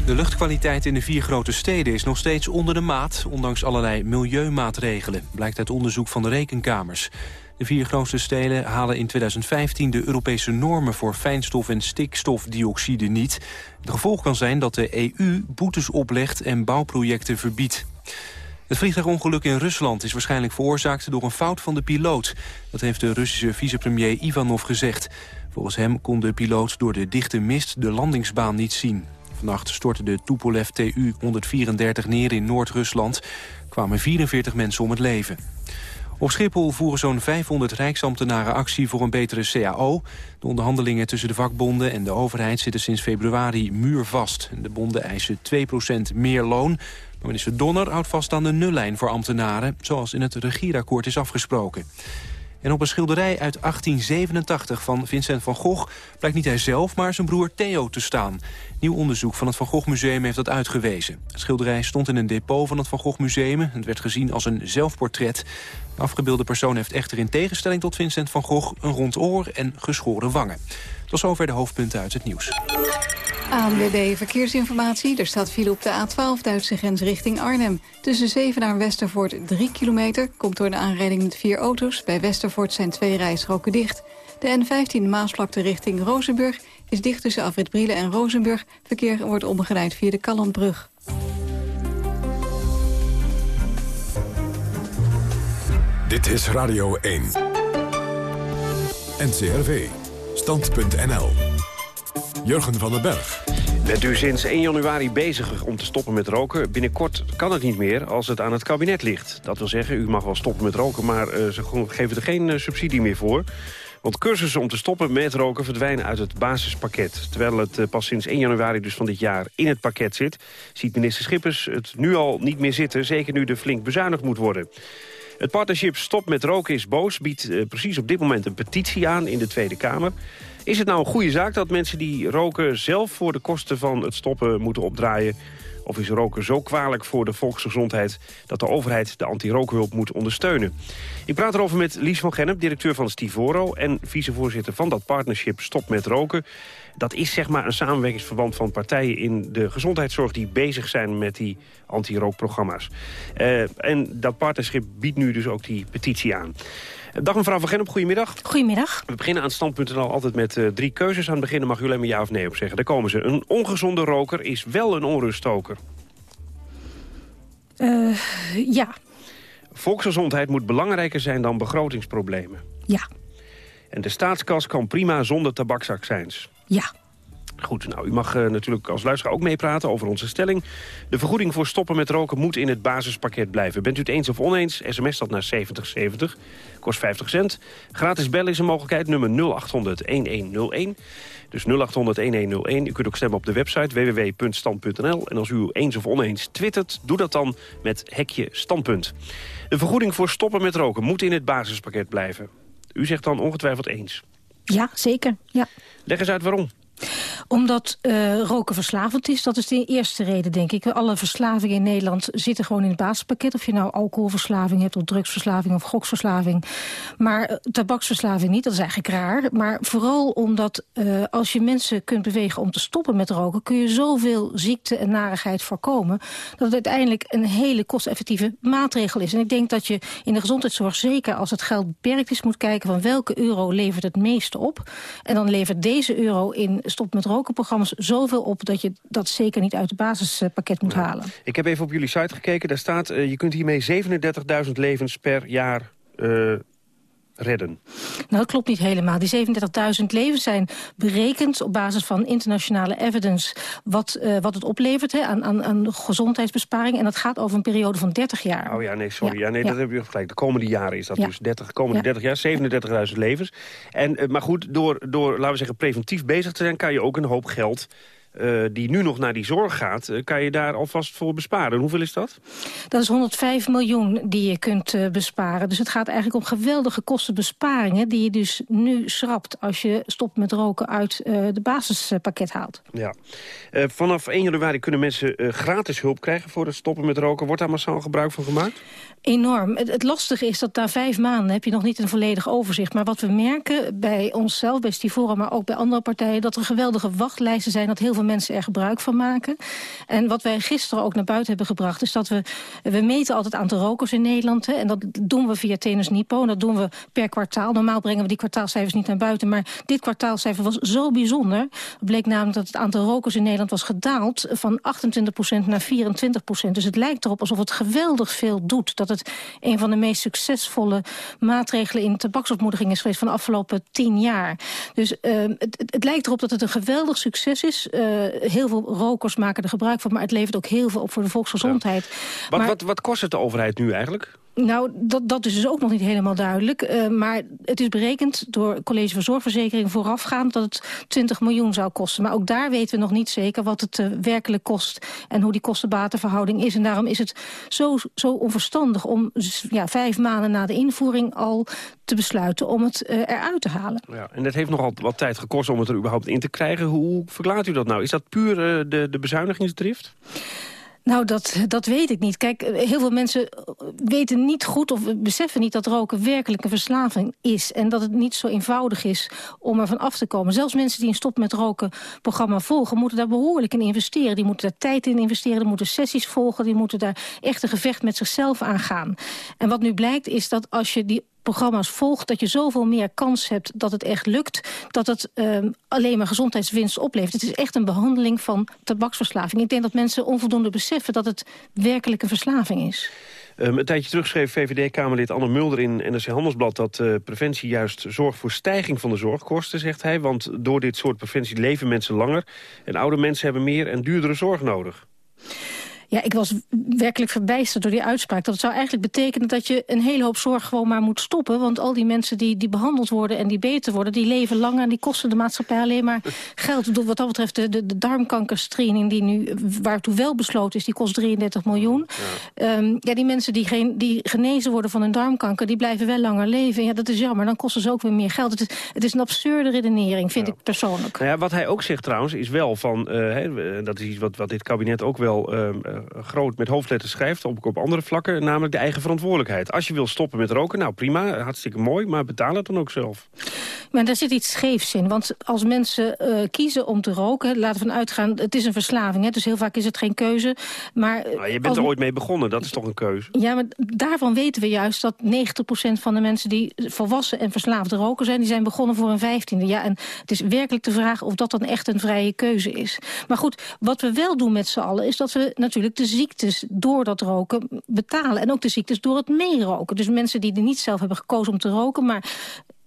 De luchtkwaliteit in de vier grote steden is nog steeds onder de maat... ondanks allerlei milieumaatregelen, blijkt uit onderzoek van de rekenkamers. De vier grootste steden halen in 2015 de Europese normen... voor fijnstof en stikstofdioxide niet. Het gevolg kan zijn dat de EU boetes oplegt en bouwprojecten verbiedt. Het vliegtuigongeluk in Rusland is waarschijnlijk veroorzaakt door een fout van de piloot. Dat heeft de Russische vicepremier Ivanov gezegd. Volgens hem kon de piloot door de dichte mist de landingsbaan niet zien. Vannacht stortte de Tupolev Tu-134 neer in Noord-Rusland. kwamen 44 mensen om het leven. Op Schiphol voeren zo'n 500 rijksambtenaren actie voor een betere CAO. De onderhandelingen tussen de vakbonden en de overheid zitten sinds februari muurvast. De bonden eisen 2% meer loon. Maar minister Donner houdt vast aan de nullijn voor ambtenaren... zoals in het regierakkoord is afgesproken. En op een schilderij uit 1887 van Vincent van Gogh... blijkt niet hij zelf, maar zijn broer Theo te staan. Nieuw onderzoek van het Van Gogh Museum heeft dat uitgewezen. Het schilderij stond in een depot van het Van Gogh Museum. Het werd gezien als een zelfportret. De afgebeelde persoon heeft echter in tegenstelling tot Vincent van Gogh... een rond oor en geschoren wangen. Tot zover de hoofdpunten uit het nieuws. ANWB Verkeersinformatie. Er staat file op de A12 Duitse grens richting Arnhem. Tussen Zevenaar en Westervoort 3 kilometer. Komt door de aanrijding met vier auto's. Bij Westervoort zijn twee rijstroken dicht. De N15 Maasvlakte richting Rozenburg is dicht tussen Afrit Brielen en Rozenburg. Verkeer wordt omgeleid via de Kallandbrug. Dit is Radio 1. NCRV. Stand.nl. Jurgen van den Berg. Bent u sinds 1 januari bezig om te stoppen met roken? Binnenkort kan het niet meer als het aan het kabinet ligt. Dat wil zeggen, u mag wel stoppen met roken... maar uh, ze geven er geen uh, subsidie meer voor. Want cursussen om te stoppen met roken verdwijnen uit het basispakket. Terwijl het uh, pas sinds 1 januari dus van dit jaar in het pakket zit... ziet minister Schippers het nu al niet meer zitten... zeker nu er flink bezuinigd moet worden. Het partnership Stop met Roken is boos biedt precies op dit moment een petitie aan in de Tweede Kamer. Is het nou een goede zaak dat mensen die roken zelf voor de kosten van het stoppen moeten opdraaien? Of is roken zo kwalijk voor de volksgezondheid dat de overheid de anti-rookhulp moet ondersteunen? Ik praat erover met Lies van Gennep, directeur van Stivoro en vicevoorzitter van dat partnership Stop met Roken. Dat is zeg maar een samenwerkingsverband van partijen in de gezondheidszorg die bezig zijn met die anti-rookprogramma's. Uh, en dat partnership biedt nu dus ook die petitie aan. Dag mevrouw Van Gennep, goedemiddag. Goedemiddag. We beginnen aan stand.nl altijd met uh, drie keuzes. Aan het begin mag u alleen maar ja of nee op zeggen. Daar komen ze. Een ongezonde roker is wel een onruststoker. Uh, ja. Volksgezondheid moet belangrijker zijn dan begrotingsproblemen. Ja. En de staatskas kan prima zonder tabaksaccijns. Ja. Goed, nou, u mag uh, natuurlijk als luisteraar ook meepraten over onze stelling. De vergoeding voor stoppen met roken moet in het basispakket blijven. Bent u het eens of oneens? SMS dat naar 7070, kost 50 cent. Gratis bellen is een mogelijkheid, nummer 0800-1101. Dus 0800-1101. U kunt ook stemmen op de website www.stand.nl. En als u eens of oneens twittert, doe dat dan met hekje standpunt. De vergoeding voor stoppen met roken moet in het basispakket blijven. U zegt dan ongetwijfeld eens. Ja, zeker. Ja. Leg eens uit waarom omdat uh, roken verslavend is. Dat is de eerste reden, denk ik. Alle verslavingen in Nederland zitten gewoon in het basispakket. Of je nou alcoholverslaving hebt, of drugsverslaving of goksverslaving. Maar uh, tabaksverslaving niet, dat is eigenlijk raar. Maar vooral omdat uh, als je mensen kunt bewegen om te stoppen met roken... kun je zoveel ziekte en narigheid voorkomen... dat het uiteindelijk een hele kosteffectieve maatregel is. En ik denk dat je in de gezondheidszorg, zeker als het geld beperkt is... moet kijken van welke euro levert het meeste op. En dan levert deze euro in stop met rokenprogramma's zoveel op... dat je dat zeker niet uit het basispakket moet halen. Ik heb even op jullie site gekeken. Daar staat, uh, je kunt hiermee 37.000 levens per jaar uh, redden. Nou, dat klopt niet helemaal. Die 37.000 levens zijn berekend op basis van internationale evidence... wat, uh, wat het oplevert hè, aan, aan, aan gezondheidsbesparing. En dat gaat over een periode van 30 jaar. Oh ja, nee, sorry. Ja, ja nee, ja. dat heb je gelijk. De komende jaren is dat dus. 30, komende 30 jaar, 37.000 levens. En, uh, maar goed, door, door, laten we zeggen, preventief bezig te zijn... kan je ook een hoop geld uh, die nu nog naar die zorg gaat... Uh, kan je daar alvast voor besparen. Hoeveel is dat? Dat is 105 miljoen die je kunt uh, besparen. Dus het gaat eigenlijk om geweldige kostenbesparingen... die je dus nu schrapt als je stopt met roken uit de basispakket haalt. Ja. vanaf 1 januari kunnen mensen gratis hulp krijgen voor het stoppen met roken. Wordt daar massaal gebruik van gemaakt? Enorm. Het, het lastige is dat na vijf maanden heb je nog niet een volledig overzicht. Maar wat we merken bij onszelf, bij Stivora, maar ook bij andere partijen... dat er geweldige wachtlijsten zijn, dat heel veel mensen er gebruik van maken. En wat wij gisteren ook naar buiten hebben gebracht... is dat we, we meten altijd aantal rokers in Nederland. Hè, en dat doen we via Tennis Nipo. En dat doen we per kwartaal. Normaal brengen we die kwartaalcijfers niet naar buiten. Maar dit kwartaalcijfer was zo bijzonder. Het bleek namelijk dat het aantal rokers in Nederland was gedaald... van 28% naar 24% Dus het lijkt erop alsof het geweldig veel doet. Dat het een van de meest succesvolle maatregelen... in tabaksopmoediging is geweest van de afgelopen tien jaar. Dus uh, het, het, lijkt erop dat het een geweldig succes is. Uh, heel veel rokers maken er gebruik van, maar het levert ook heel veel op voor de volksgezondheid. Ja. Wat, maar, wat, wat kost het de overheid nu eigenlijk? Nou, dat, dat is dus ook nog niet helemaal duidelijk. Uh, maar het is berekend door het College van Zorgverzekering voorafgaand... dat het 20 miljoen zou kosten. Maar ook daar weten we nog niet zeker wat het uh, werkelijk kost... en hoe die kostenbatenverhouding is. En daarom is het zo, zo onverstandig om ja, vijf maanden na de invoering al te besluiten... om het uh, eruit te halen. Ja, en het heeft nogal wat tijd gekost om het er überhaupt in te krijgen. Hoe verklaart u dat nou? Is dat puur de, de bezuinigingsdrift? Nou, dat, dat weet ik niet. Kijk, heel veel mensen weten niet goed of beseffen niet dat roken werkelijk een verslaving is. En dat het niet zo eenvoudig is om er van af te komen. Zelfs mensen die een stop met roken programma volgen, moeten daar behoorlijk in investeren. Die moeten daar tijd in investeren, die moeten sessies volgen, die moeten daar echt een gevecht met zichzelf aangaan. En wat nu blijkt is dat als je die programma's volgt... dat je zoveel meer kans hebt dat het echt lukt... dat het um, alleen maar gezondheidswinst oplevert. Het is echt een behandeling van tabaksverslaving. Ik denk dat mensen onvoldoende beseffen dat het werkelijk een verslaving is. Um, een tijdje terug schreef VVD-Kamerlid Anne Mulder in NRC Handelsblad... dat uh, preventie juist zorgt voor stijging van de zorgkosten, zegt hij. Want door dit soort preventie leven mensen langer... en oude mensen hebben meer en duurdere zorg nodig. Ja, ik was werkelijk verbijsterd door die uitspraak. Dat zou eigenlijk betekenen dat je een hele hoop zorg gewoon maar moet stoppen. Want al die mensen die, die behandeld worden en die beter worden... die leven lang en die kosten de maatschappij alleen maar geld. Wat dat betreft de, de, de darmkankerscreening die nu, waartoe wel besloten is... die kost 33 miljoen. Ja, um, ja die mensen die, geen, die genezen worden van een darmkanker... die blijven wel langer leven. Ja, dat is jammer. Dan kosten ze ook weer meer geld. Het is, het is een absurde redenering, vind ja. ik persoonlijk. Nou ja, wat hij ook zegt trouwens is wel van... Uh, dat is iets wat, wat dit kabinet ook wel... Uh, groot met hoofdletters schrijft, op, op andere vlakken, namelijk de eigen verantwoordelijkheid. Als je wil stoppen met roken, nou prima, hartstikke mooi, maar betaal het dan ook zelf. Maar daar zit iets scheefs in, want als mensen uh, kiezen om te roken, laten we uitgaan, het is een verslaving, hè, dus heel vaak is het geen keuze. Maar, nou, je bent er ooit mee begonnen, dat is toch een keuze? Ja, maar daarvan weten we juist dat 90% van de mensen die volwassen en verslaafd roken zijn, die zijn begonnen voor een vijftiende. Ja, en het is werkelijk de vraag of dat dan echt een vrije keuze is. Maar goed, wat we wel doen met z'n allen, is dat we natuurlijk de ziektes door dat roken betalen. En ook de ziektes door het meeroken. Dus mensen die er niet zelf hebben gekozen om te roken... maar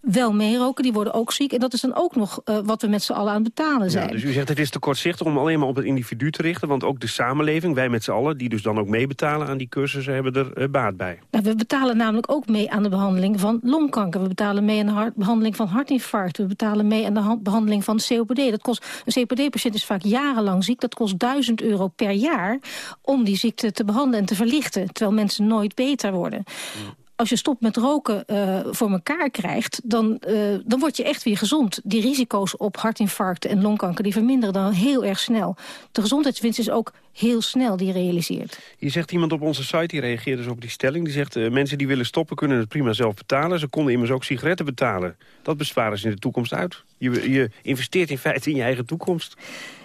wel meeroken, die worden ook ziek. En dat is dan ook nog uh, wat we met z'n allen aan het betalen zijn. Ja, dus u zegt het is te kortzichtig om alleen maar op het individu te richten... want ook de samenleving, wij met z'n allen, die dus dan ook meebetalen aan die cursussen... hebben er uh, baat bij. Nou, we betalen namelijk ook mee aan de behandeling van longkanker. We betalen mee aan de hart, behandeling van hartinfarct. We betalen mee aan de behandeling van COPD. Dat kost, een COPD-patiënt is vaak jarenlang ziek. Dat kost 1000 euro per jaar om die ziekte te behandelen en te verlichten. Terwijl mensen nooit beter worden. Mm als je stopt met roken uh, voor elkaar krijgt... Dan, uh, dan word je echt weer gezond. Die risico's op hartinfarcten en longkanker die verminderen dan heel erg snel. De gezondheidswinst is ook heel snel die realiseert. Je zegt iemand op onze site, die reageert dus op die stelling... die zegt, uh, mensen die willen stoppen kunnen het prima zelf betalen. Ze konden immers ook sigaretten betalen. Dat besparen ze in de toekomst uit. Je, je investeert in feite in je eigen toekomst.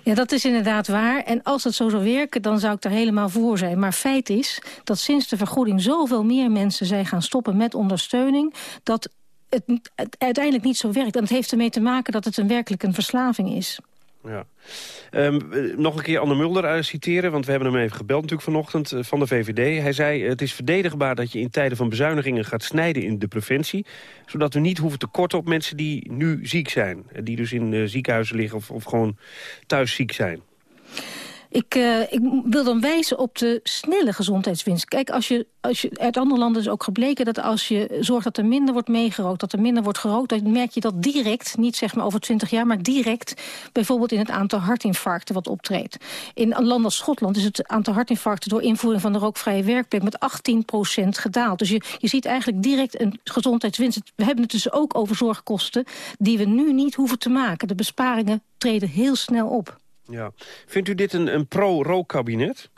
Ja, dat is inderdaad waar. En als dat zo zou werken, dan zou ik daar helemaal voor zijn. Maar feit is dat sinds de vergoeding zoveel meer mensen zijn gaan stoppen met ondersteuning... dat het, uiteindelijk niet zo werkt. En het heeft ermee te maken dat het een werkelijk een verslaving is. Ja. Um, nog een keer Anne Mulder uh, citeren, want we hebben hem even gebeld natuurlijk vanochtend uh, van de VVD. Hij zei, het is verdedigbaar dat je in tijden van bezuinigingen gaat snijden in de preventie. Zodat we niet hoeven te korten op mensen die nu ziek zijn. Die dus in uh, ziekenhuizen liggen of, of gewoon thuis ziek zijn. Ik, uh, ik, wil dan wijzen op de snelle gezondheidswinst. Kijk, als je, als je, uit andere landen is ook gebleken dat als je zorgt dat er minder wordt meegerookt, dat er minder wordt gerookt, dan merk je dat direct, niet zeg maar over 20 jaar, maar direct bijvoorbeeld in het aantal hartinfarcten wat optreedt. In een land als Schotland is het aantal hartinfarcten door invoering van de rookvrije werkplek met 18% gedaald. Dus je, je ziet eigenlijk direct een gezondheidswinst. We hebben het dus ook over zorgkosten die we nu niet hoeven te maken. De besparingen treden heel snel op. Ja. Vindt u dit een, een pro-rookkabinet?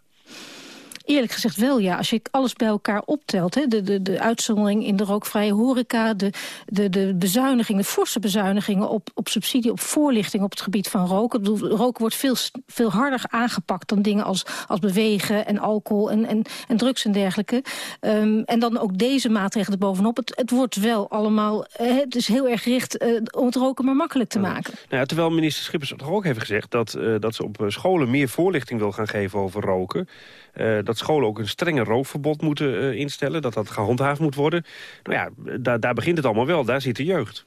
Eerlijk gezegd wel, ja. Als je alles bij elkaar optelt, hè, de, de, de uitzondering in de rookvrije horeca... de, de, de bezuinigingen, de forse bezuinigingen op, op subsidie, op voorlichting op het gebied van roken. Ik bedoel, roken wordt veel, veel harder aangepakt dan dingen als, als bewegen en alcohol en, en, en drugs en dergelijke. Um, en dan ook deze maatregelen bovenop. Het, het wordt wel allemaal, het is heel erg gericht uh, om het roken maar makkelijk te maken. Nou ja, terwijl minister Schippers toch ook heeft gezegd dat, uh, dat ze op scholen meer voorlichting wil gaan geven over roken. Uh, dat scholen ook een strenger rookverbod moeten uh, instellen. Dat dat gehandhaafd moet worden. Nou ja, daar, daar begint het allemaal wel. Daar zit de jeugd.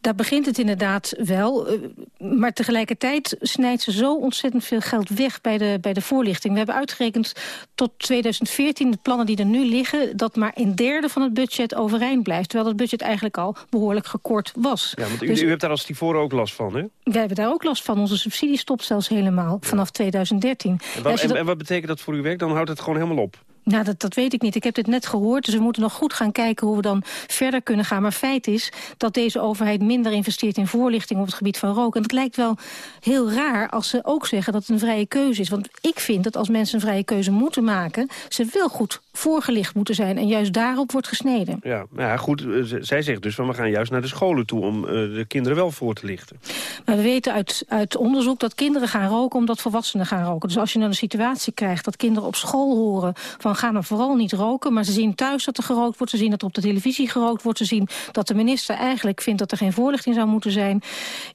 Daar begint het inderdaad wel. Eh, maar tegelijkertijd snijdt ze zo ontzettend veel geld weg bij de, bij de voorlichting. We hebben uitgerekend tot 2014, de plannen die er nu liggen... dat maar een derde van het budget overeind blijft. Terwijl dat budget eigenlijk al behoorlijk gekort was. Ja, want u, dus, u hebt daar als tevoren ook last van, hè? Wij hebben daar ook last van. Onze subsidie stopt zelfs helemaal vanaf 2013. En wat, en, en wat betekent dat voor uw werk? Dan houdt het gewoon helemaal op. Nou, dat, dat weet ik niet. Ik heb dit net gehoord, dus we moeten nog goed gaan kijken hoe we dan verder kunnen gaan. Maar feit is dat deze overheid minder investeert in voorlichting op het gebied van roken. En het lijkt wel heel raar als ze ook zeggen dat het een vrije keuze is. Want ik vind dat als mensen een vrije keuze moeten maken, ze wel goed voorgelicht moeten zijn. En juist daarop wordt gesneden. Ja, nou ja goed, eh, zij zegt dus van we gaan juist naar de scholen toe om uh, de kinderen wel voor te lichten. Maar we weten uit, uit onderzoek dat kinderen gaan roken omdat volwassenen gaan roken. Dus als je dan een situatie krijgt dat kinderen op school horen van gaan er vooral niet roken. Maar ze zien thuis dat er gerookt wordt. Ze zien dat er op de televisie gerookt wordt. Ze zien dat de minister eigenlijk vindt dat er geen voorlichting zou moeten zijn.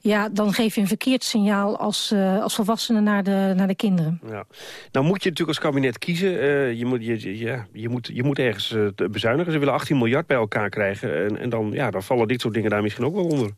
Ja, dan geef je een verkeerd signaal als, uh, als volwassene naar de, naar de kinderen. Ja. Nou moet je natuurlijk als kabinet kiezen. Uh, je, moet, je, ja, je, moet, je moet ergens uh, bezuinigen. Ze willen 18 miljard bij elkaar krijgen. En, en dan, ja, dan vallen dit soort dingen daar misschien ook wel onder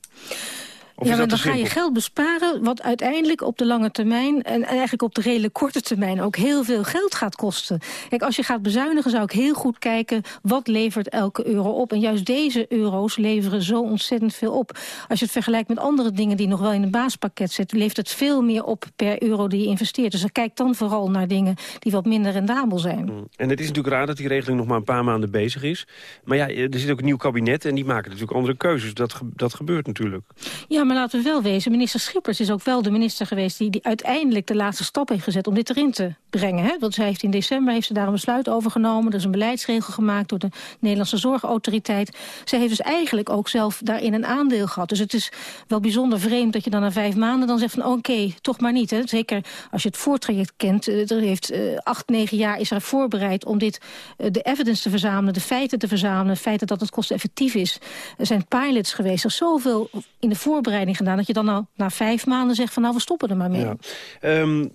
ja, maar dan ga je geld besparen... wat uiteindelijk op de lange termijn... en eigenlijk op de redelijk korte termijn... ook heel veel geld gaat kosten. Kijk, als je gaat bezuinigen zou ik heel goed kijken... wat levert elke euro op. En juist deze euro's leveren zo ontzettend veel op. Als je het vergelijkt met andere dingen die nog wel in een baaspakket zitten... levert het veel meer op per euro die je investeert. Dus kijk dan vooral naar dingen die wat minder rendabel zijn. Mm. En het is natuurlijk raar dat die regeling nog maar een paar maanden bezig is. Maar ja, er zit ook een nieuw kabinet en die maken natuurlijk andere keuzes. Dat, dat gebeurt natuurlijk. Ja, maar laten we wel wezen, minister Schippers is ook wel de minister geweest... die, die uiteindelijk de laatste stap heeft gezet om dit erin te brengen. Hè? Want zij heeft in december heeft ze daar een besluit over genomen. Er is een beleidsregel gemaakt door de Nederlandse Zorgautoriteit. Zij heeft dus eigenlijk ook zelf daarin een aandeel gehad. Dus het is wel bijzonder vreemd dat je dan na vijf maanden dan zegt van... oké, toch maar niet. Hè? Zeker als je het voortraject kent. Eh, er heeft uh, acht, negen jaar is er voorbereid om dit, uh, de evidence te verzamelen... de feiten te verzamelen, feiten dat het kosteneffectief is. Er zijn pilots geweest, er is zoveel in de voorbereiding gedaan... dat je dan al na vijf maanden zegt van nou, we stoppen er maar mee. Ja. Um,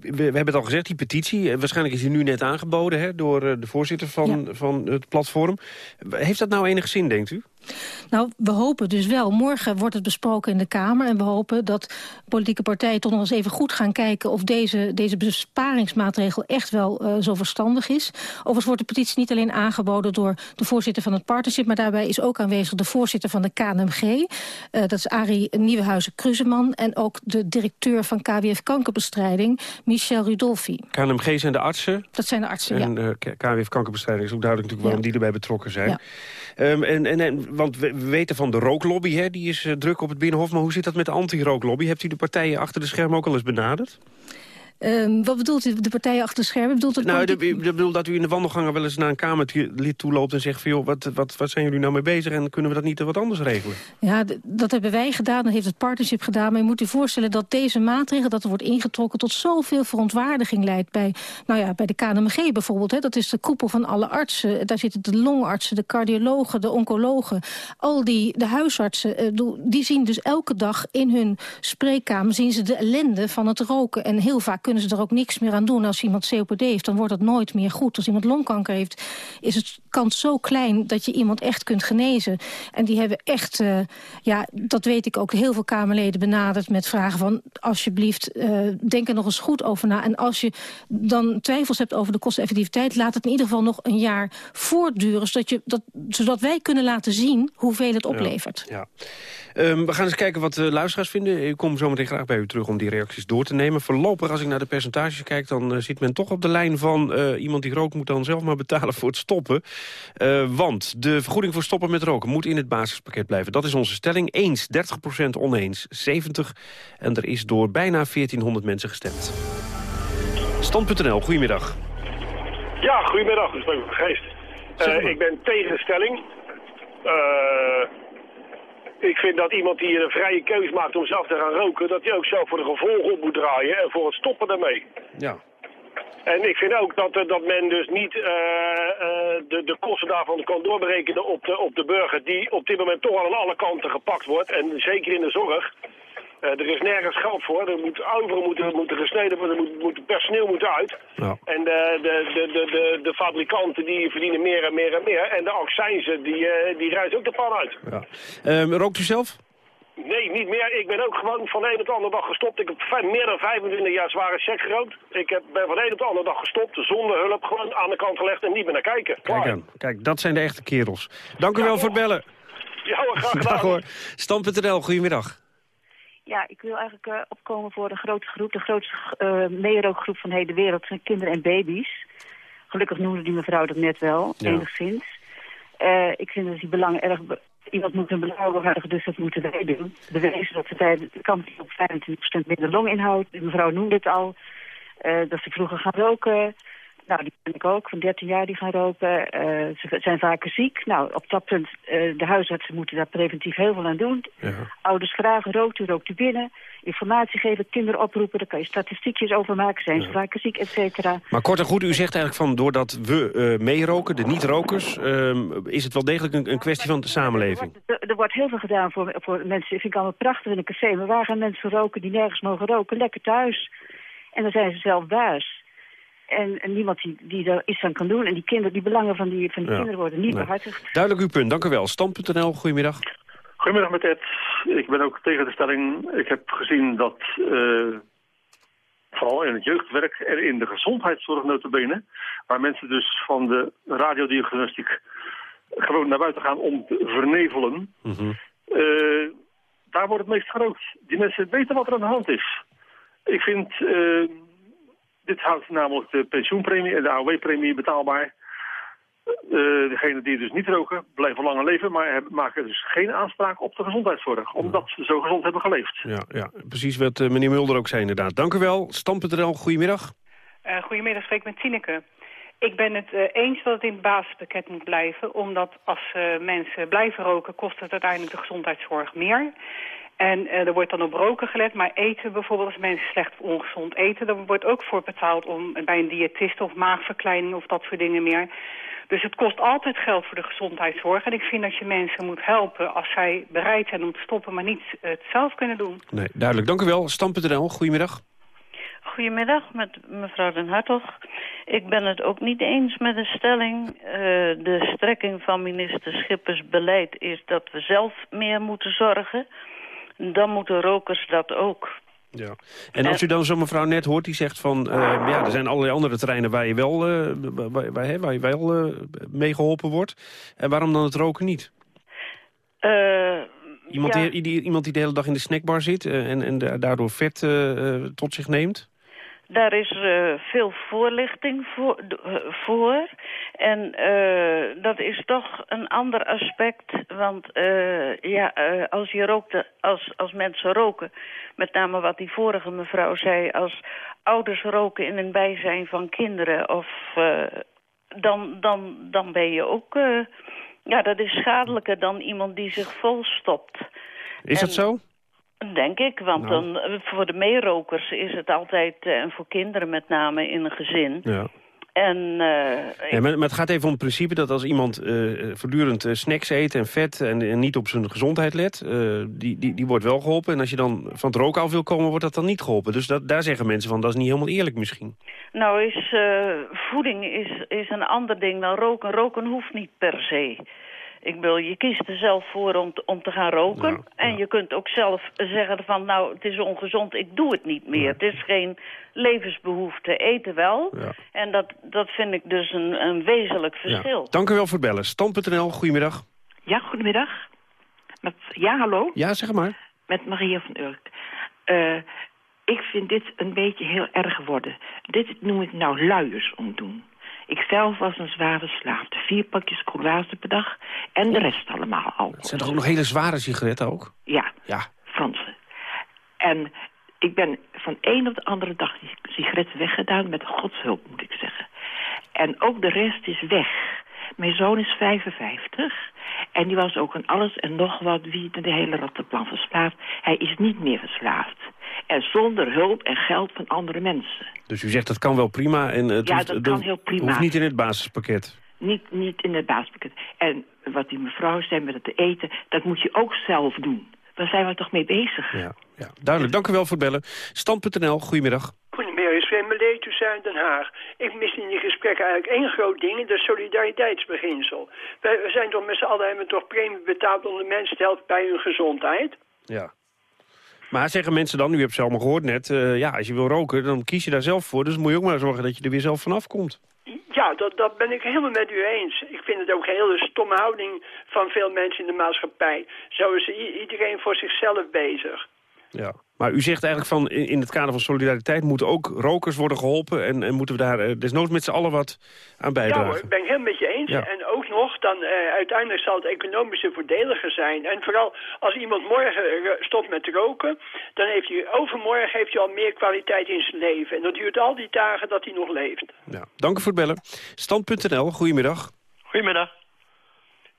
we, hebben het al gezegd, die petitie. Eh, waarschijnlijk is die nu net aangeboden hè, door eh, de voorzitter van, van het platform. Heeft dat nou enig zin, denkt u? Nou, we hopen dus wel. Morgen wordt het besproken in de Kamer. En we hopen dat politieke partijen toch nog eens even goed gaan kijken... of deze, deze besparingsmaatregel echt wel uh, zo verstandig is. Overigens wordt de petitie niet alleen aangeboden door de voorzitter van het partnership... maar daarbij is ook aanwezig de voorzitter van de KNMG. Uh, dat is Arie Nieuwenhuizen-Kruseman. En ook de directeur van KWF Kankerbestrijding, Michel Rudolfi. KNMG zijn de artsen? Dat zijn de artsen, en, ja. En uh, KWF Kankerbestrijding is ook duidelijk natuurlijk waarom ja. die erbij betrokken zijn. Ja. Um, en, en, en, want we, we, weten van de rooklobby, hè, die is uh, druk op het Binnenhof. Maar hoe zit dat met de anti-rooklobby? Hebt u de partijen achter de schermen ook al eens benaderd? Um, wat bedoelt u, de partijen achter de schermen? Bedoelt nou, de, bedoel dat u in de wandelgangen wel eens naar een kamerlid toe loopt en zegt van... joh, wat, wat, wat zijn jullie nou mee bezig en kunnen we dat niet wat anders regelen? Ja, dat hebben wij gedaan, dat heeft het partnership gedaan. Maar je moet je voorstellen dat deze maatregel, dat er wordt ingetrokken... tot zoveel verontwaardiging leidt bij, nou ja, bij de KNMG bijvoorbeeld. Hè. Dat is de koepel van alle artsen. Daar zitten de longartsen, de cardiologen, de oncologen. Al die, de huisartsen, die zien dus elke dag in hun spreekkamer... zien ze de ellende van het roken. En heel vaak kunnen ze er ook niks meer aan doen. Als iemand COPD heeft, dan wordt het nooit meer goed. Als iemand longkanker heeft, is het kans zo klein... dat je iemand echt kunt genezen. En die hebben echt, uh, ja, dat weet ik ook, heel veel Kamerleden benaderd... met vragen van, alsjeblieft, uh, denk er nog eens goed over na. En als je dan twijfels hebt over de kosteneffectiviteit... laat het in ieder geval nog een jaar voortduren... zodat, je, dat, zodat wij kunnen laten zien hoeveel het oplevert. Ja, ja. Um, we gaan eens kijken wat de luisteraars vinden. Ik kom zo meteen graag bij u terug om die reacties door te nemen. Voorlopig, als ik naar de percentages kijk, dan uh, zit men toch op de lijn van... Uh, iemand die rookt moet dan zelf maar betalen voor het stoppen. Uh, want de vergoeding voor stoppen met roken moet in het basispakket blijven. Dat is onze stelling. Eens 30% oneens 70. En er is door bijna 1400 mensen gestemd. Stand.nl, goedemiddag. Ja, goedemiddag. Ik ben Geest. ik ben tegen de stelling. Ik vind dat iemand die een vrije keus maakt om zelf te gaan roken... dat hij ook zelf voor de gevolgen op moet draaien en voor het stoppen daarmee. Ja. En ik vind ook dat, dat men dus niet uh, uh, de, de kosten daarvan kan doorberekenen op de, op de burger... die op dit moment toch al aan alle kanten gepakt wordt. En zeker in de zorg. Uh, er is nergens geld voor. Er moet overal moeten, moeten gesneden worden. Er moet, moet, personeel moet uit. Ja. En de, de, de, de, de, de fabrikanten die verdienen meer en meer en meer. En de accijnzen die, uh, die reizen ook de pan uit. Ja. Um, rookt u zelf? Nee, niet meer. Ik ben ook gewoon van de een op de andere dag gestopt. Ik heb meer dan 25 jaar zware check gerookt. Ik heb, ben van de een op de andere dag gestopt, zonder hulp, gewoon aan de kant gelegd en niet meer naar kijken. Klaar. Kijk, aan. Kijk, dat zijn de echte kerels. Dank u ja, wel voor het bellen. Ja, hoor, graag gedaan. Dag hoor. Stam.nl, goedemiddag. Ja, ik wil eigenlijk uh, opkomen voor de grote groep, de grootste uh, meerookgroep van de hele wereld, zijn kinderen en baby's. Gelukkig noemde die mevrouw dat net wel, ja. enigszins. Uh, ik vind dat die belangen erg... Iemand moet een belang behartigen, dus dat moeten wij doen. Bewezen dat de kans op 25% minder longinhoud. De mevrouw noemde het al. dat ze vroeger gaan roken. Nou, die ben ik ook, van 13 jaar die gaan roken. Uh, ze zijn vaker ziek. Nou, op dat punt, uh, de huisartsen moeten daar preventief heel veel aan doen. Ja. Ouders vragen, rookt u, rookt u binnen. Informatie geven, kinderen oproepen, daar kan je statistiekjes over maken. Zijn ze ja. vaker ziek, et cetera. Maar kort en goed, u zegt eigenlijk van, doordat we uh, meeroken, de niet-rokers... is het wel degelijk een, een kwestie van de samenleving? Er wordt, er, er wordt heel veel gedaan voor, voor mensen. Ik vind het allemaal prachtig in een café. Maar waar gaan mensen roken die nergens mogen roken? Lekker thuis. En dan zijn ze zelf baas. En, en, niemand die, die er iets aan kan doen. En die, kinderen, die belangen van die, van die ja. kinderen worden niet nee. behartigd. Duidelijk uw punt, dank u wel. Stam.nl, goedemiddag. Goedemiddag met Ed. Ik ben ook tegen de stelling. Ik heb gezien dat uh, vooral in het jeugdwerk en in de gezondheidszorg notabene... waar mensen dus van de radiodiagnostiek gewoon naar buiten gaan om te vernevelen... Mm -hmm. uh, daar wordt het meest gerookt. Die mensen weten wat er aan de hand is. Ik vind... Uh, dit houdt namelijk de pensioenpremie en de AOW-premie betaalbaar. Uh, degenen die dus niet roken, blijven langer leven, maar hebben, maken dus geen aanspraak op de gezondheidszorg. Omdat ze zo gezond hebben geleefd. Ja, ja precies wat uh, meneer Mulder ook zei inderdaad. Dank u wel. Stam.nl, goedemiddag. Uh, goedemiddag, spreek met Tineke. Ik ben het uh, eens dat het in het basispakket moet blijven. Omdat als uh, mensen blijven roken, kost het uiteindelijk de gezondheidszorg meer. En uh, er wordt dan op roken gelet, maar eten bijvoorbeeld, als mensen slecht of ongezond eten, daar wordt ook voor betaald om bij een diëtist of maagverkleining of dat soort dingen meer. Dus het kost altijd geld voor de gezondheidszorg. En ik vind dat je mensen moet helpen als zij bereid zijn om te stoppen, maar niet het zelf kunnen doen. Nee, duidelijk. Dank u wel. Stam.nl, goedemiddag. Goedemiddag, met mevrouw Den Hartog. Ik ben het ook niet eens met de stelling. Uh, de strekking van minister Schippers beleid is dat we zelf meer moeten zorgen. Dan moeten rokers dat ook. Ja. En als u dan zo'n mevrouw net hoort die zegt van... Uh, ja, er zijn allerlei andere terreinen waar je wel, uh, waar, waar, waar, je wel mee geholpen wordt. En waarom dan het roken niet? Iemand, ja. die, iemand die de hele dag in de snackbar zit en, en daardoor vet tot zich neemt? Daar is uh, veel voorlichting voor. voor. En uh, dat is toch een ander aspect. Want uh, ja, als, je rookt, als, als mensen roken... met name wat die vorige mevrouw zei... als ouders roken in een bijzijn van kinderen... Of, dan, dan, dan ben je ook... ja, dat is schadelijker dan iemand die zich volstopt. Is dat zo? Denk ik, want nou. dan, voor de meerokers is het altijd, uh, en voor kinderen met name in een gezin... Ja. En, uh, ja, maar, het gaat even om het principe dat als iemand uh, voortdurend snacks eet en vet en, en, niet op zijn gezondheid let, die, die, die wordt wel geholpen. En als je dan van het roken af wil komen, wordt dat dan niet geholpen. Dus dat, daar zeggen mensen van, dat is niet helemaal eerlijk misschien. Nou, is, voeding is, is een ander ding dan roken. Roken hoeft niet per se. Ik bedoel, je kiest er zelf voor om te, om te gaan roken. Ja, en je kunt ook zelf zeggen van, nou, het is ongezond, ik doe het niet meer. Het is geen levensbehoefte, eten wel. Ja. En dat, dat vind ik dus een, een wezenlijk verschil. Dank u wel voor het bellen. Stand.nl, goedemiddag. Ja, goedemiddag. Met, ja, hallo? Ja, zeg maar. Met Maria van Urk. Uh, ik vind dit een beetje heel erg worden. Dit noem ik nou luiers omdoen. Ik zelf was een zware slaaf. Vier pakjes courage per dag en de rest allemaal alcohol. Het zijn toch ook nog hele zware sigaretten ook? Ja, ja. Franse. En ik ben van een op de andere dag die sigaretten weggedaan... met godshulp, moet ik zeggen. En ook de rest is weg. Mijn zoon is 55 en die was ook aan alles en nog wat wie de hele rattenplan verslaafd. Hij is niet meer verslaafd. En zonder hulp en geld van andere mensen. Dus u zegt dat kan wel prima en het ja, hoeft, dat kan heel prima. hoeft niet in het basispakket. Niet, niet in het basispakket. En wat die mevrouw zei met het eten, dat moet je ook zelf doen. Daar zijn we toch mee bezig. Ja, ja. duidelijk. Dank u wel voor het bellen. Stand.nl, goedemiddag. Goedemiddag, Meletus uit Den Haag. Ik mis in die gesprekken eigenlijk één groot ding, dat solidariteitsbeginsel. Wij we zijn toch met z'n allen hebben toch premie betaald om de mensen te helpen bij hun gezondheid? Ja. Maar zeggen mensen dan, u hebt ze allemaal gehoord net... Uh, ja, als je wil roken, dan kies je daar zelf voor. Dus moet je ook maar zorgen dat je er weer zelf vanaf komt. Ja, dat, dat ben ik helemaal met u eens. Ik vind het ook een hele stomme houding van veel mensen in de maatschappij. Zo is iedereen voor zichzelf bezig. Ja, maar u zegt eigenlijk van in het kader van solidariteit... moeten ook rokers worden geholpen en, en moeten we daar uh, desnoods met z'n allen wat aan bijdragen. Ja hoor, ik ben het helemaal met je eens. Ja. En ook nog, dan uh, uiteindelijk zal het economische voordeliger zijn. En vooral als iemand morgen stopt met roken... dan heeft hij overmorgen heeft hij al meer kwaliteit in zijn leven. En dat duurt al die dagen dat hij nog leeft. Ja, dank u voor het bellen. Stand.nl, goedemiddag. Goedemiddag.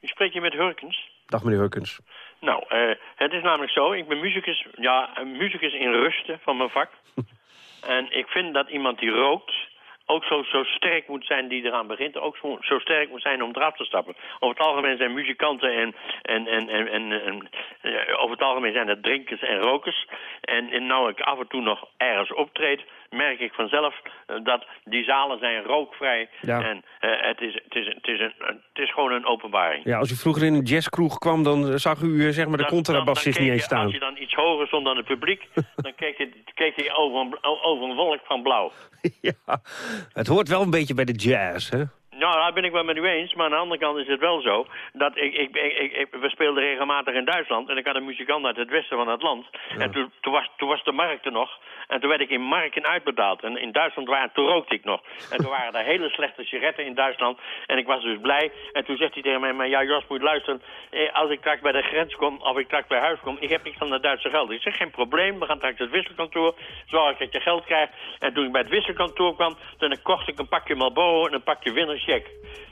U spreekt hier met Hurkens. Dag meneer Hurkens. Nou, uh, het is namelijk zo, ik ben muzikus, ja, muzikus in rusten van mijn vak. en ik vind dat iemand die rookt ook zo, zo sterk moet zijn die eraan begint. Ook zo, zo sterk moet zijn om eraf te stappen. Over het algemeen zijn muzikanten en, en, en, en, en, en uh, over het algemeen zijn het drinkers en rokers. En, en nou ik af en toe nog ergens optreed, merk ik vanzelf uh, dat die zalen zijn rookvrij. Ja. En uh, het, is, het, is, het, is een, het is gewoon een openbaring. Ja, als u vroeger in een jazzkroeg kwam, dan zag u zeg maar de contrabassist niet eens staan. Als je dan iets hoger stond dan het publiek, dan keek je, keek je over, een, over een wolk van blauw. ja, het hoort wel een beetje bij de jazz, hè? Nou, daar ben ik wel met u eens. Maar aan de andere kant is het wel zo dat ik, ik, ik, ik we speelden regelmatig in Duitsland. En ik had een muzikant uit het westen van het land. Ja. En toen, toen, was, toen was de markt er nog. En toen werd ik in marken uitbetaald. En in Duitsland waren, toen rookte ik nog. En toen waren er hele slechte sigaretten in Duitsland. En ik was dus blij. En toen zegt hij tegen mij, maar ja Jos, moet luisteren. Eh, als ik straks bij de grens kom, of ik straks bij huis kom, ik heb niks van dat Duitse geld. Ik zeg, geen probleem, we gaan straks het wisselkantoor. Zorg dat je geld krijgt. En toen ik bij het wisselkantoor kwam, toen kocht ik een pakje Marlboro en een pakje Winnerscheck.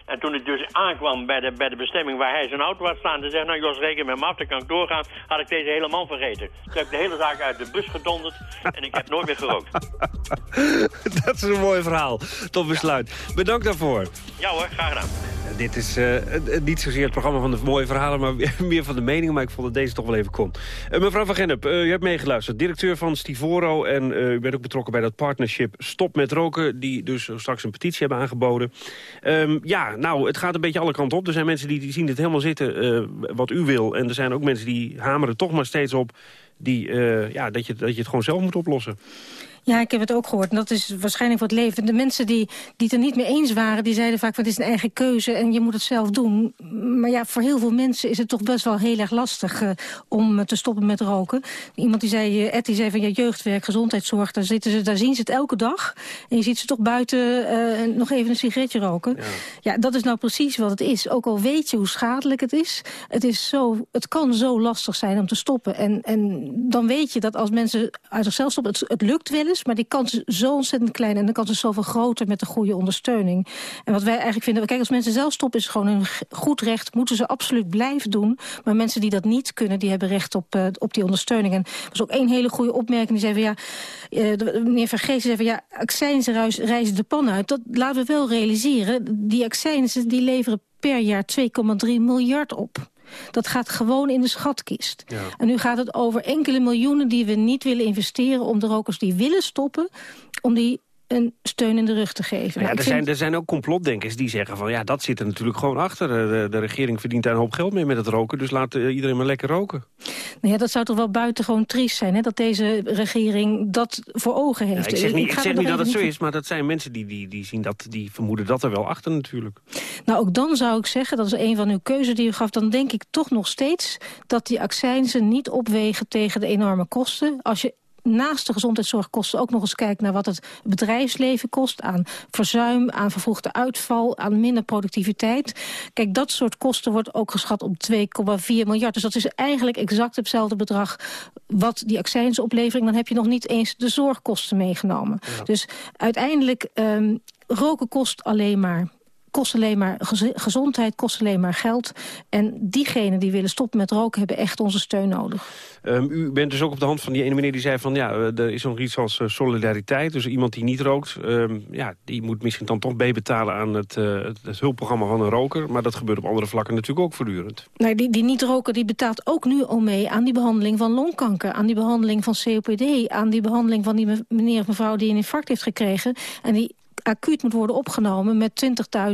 En toen ik dus aankwam bij de, bij de bestemming waar hij zijn auto had staan... te zeggen, nou Jos, reken met me af, dan kan ik doorgaan... had ik deze helemaal vergeten. Toen heb ik de hele zaak uit de bus gedonderd en ik heb nooit meer gerookt. Dat is een mooi verhaal. Tot besluit. Bedankt daarvoor. Ja hoor, graag gedaan. Dit is uh, niet zozeer het programma van de mooie verhalen... maar meer van de meningen, maar ik vond dat deze toch wel even kon. Uh, mevrouw Van Gennep, uh, u hebt meegeluisterd. Directeur van Stivoro en u bent ook betrokken bij dat partnership Stop met Roken... die dus straks een petitie hebben aangeboden. Um, ja, nou, het gaat een beetje alle kanten op. Er zijn mensen die, die zien het helemaal zitten wat u wil. En er zijn ook mensen die hameren toch maar steeds op... Die, ja, dat, je, dat je het gewoon zelf moet oplossen. Ja, ik heb het ook gehoord. En dat is waarschijnlijk wat leven. De mensen die, die het er niet mee eens waren... die zeiden vaak, het is een eigen keuze en je moet het zelf doen. Maar ja, voor heel veel mensen is het toch best wel heel erg lastig... Uh, om te stoppen met roken. Iemand die zei, uh, Ed, die zei van ja, jeugdwerk, gezondheidszorg... Daar, zitten ze, daar zien ze het elke dag. En je ziet ze toch buiten uh, nog even een sigaretje roken. Ja. ja, dat is nou precies wat het is. Ook al weet je hoe schadelijk het is. Het, is zo, het kan zo lastig zijn om te stoppen. En, en dan weet je dat als mensen uit zichzelf stoppen... het, het lukt wel eens maar die kans is zo ontzettend klein... en de kans is zoveel groter met de goede ondersteuning. En wat wij eigenlijk vinden... Kijk, als mensen zelf stoppen is gewoon een goed recht. Moeten ze absoluut blijven doen. Maar mensen die dat niet kunnen, die hebben recht op, uh, op die ondersteuning. En er was ook één hele goede opmerking. Die zei van ja... Uh, meneer Vergees zei van ja, accijnzen reizen de pan uit. Dat laten we wel realiseren. Die accijnzen die leveren per jaar 2,3 miljard op. Dat gaat gewoon in de schatkist. Ja. En nu gaat het over enkele miljoenen die we niet willen investeren... om de rokers die willen stoppen, om die een steun in de rug te geven. Nou, ja, er, zijn, er zijn ook complotdenkers die zeggen van... ja, dat zit er natuurlijk gewoon achter. De, de regering verdient daar een hoop geld mee met het roken... dus laat uh, iedereen maar lekker roken. Nou ja, dat zou toch wel buitengewoon triest zijn... Hè, dat deze regering dat voor ogen heeft. Ja, ik zeg niet, ik, ik zeg niet dat het zo is, maar dat zijn mensen die, die, die, zien dat, die vermoeden dat er wel achter natuurlijk. Nou, ook dan zou ik zeggen, dat is een van uw keuzes die u gaf... dan denk ik toch nog steeds dat die accijnzen niet opwegen tegen de enorme kosten. Als je naast de gezondheidszorgkosten ook nog eens kijkt naar wat het bedrijfsleven kost... aan verzuim, aan vervroegde uitval, aan minder productiviteit. Kijk, dat soort kosten wordt ook geschat op 2,4 miljard. Dus dat is eigenlijk exact hetzelfde bedrag wat die accijnsoplevering... dan heb je nog niet eens de zorgkosten meegenomen. Dus uiteindelijk, um, roken kost alleen maar kost alleen maar gezondheid, kost alleen maar geld. En diegenen die willen stoppen met roken hebben echt onze steun nodig. Um, u bent dus ook op de hand van die ene meneer die zei van... ja, eh, er is nog iets als uh, solidariteit. Dus iemand die niet rookt, um, ja, die moet misschien dan toch meebetalen... aan het, uh, het, het, hulpprogramma van een roker. Maar dat gebeurt op andere vlakken natuurlijk ook voortdurend. Nou, die, die niet-roker die betaalt ook nu al mee aan die behandeling van longkanker... aan die behandeling van COPD, aan die behandeling van die meneer of mevrouw... die een infarct heeft gekregen en die acuut moet worden opgenomen met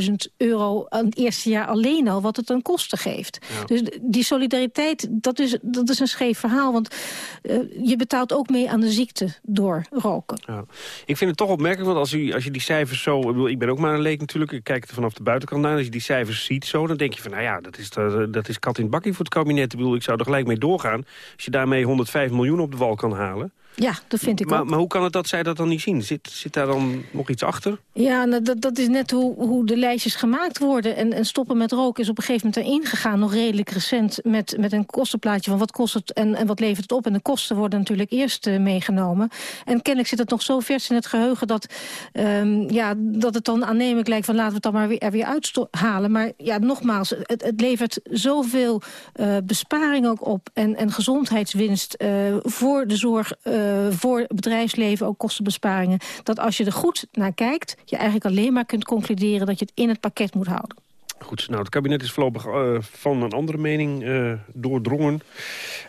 20.000 euro aan het eerste jaar alleen al, wat het een kosten geeft. Dus die solidariteit, dat is, dat is een scheef verhaal, want uh, je betaalt ook mee aan de ziekte door roken. Ja. Ik vind het toch opmerkelijk, want als, u, als je die cijfers zo, ik, bedoel, ik ben ook maar een leek natuurlijk, ik kijk er vanaf de buitenkant naar, als je die cijfers ziet zo, dan denk je van, nou ja, dat is, dat is kat in het bakkie voor het kabinet. Ik bedoel, ik zou er gelijk mee doorgaan, als je daarmee 105 miljoen op de wal kan halen. Ja, dat vind ik maar, ook. Maar hoe kan het dat zij dat dan niet zien? Zit, zit daar dan nog iets achter? Ja, nou, dat, dat is net hoe, hoe de lijstjes gemaakt worden. En, en stoppen met roken is op een gegeven moment erin gegaan... nog redelijk recent met, met een kostenplaatje van wat kost het en, en wat levert het op. En de kosten worden natuurlijk eerst uh, meegenomen. En kennelijk zit het nog zo vers in het geheugen... dat, um, ja, dat het dan aannemelijk lijkt van laten we het dan maar weer, er weer uithalen. Maar ja, nogmaals, het, het levert zoveel uh, besparing ook op... en, en gezondheidswinst uh, voor de zorg uh, voor het bedrijfsleven ook kostenbesparingen. Dat als je er goed naar kijkt, je eigenlijk alleen maar kunt concluderen dat je het in het pakket moet houden. Goed, nou, het kabinet is voorlopig uh, van een andere mening uh, doordrongen.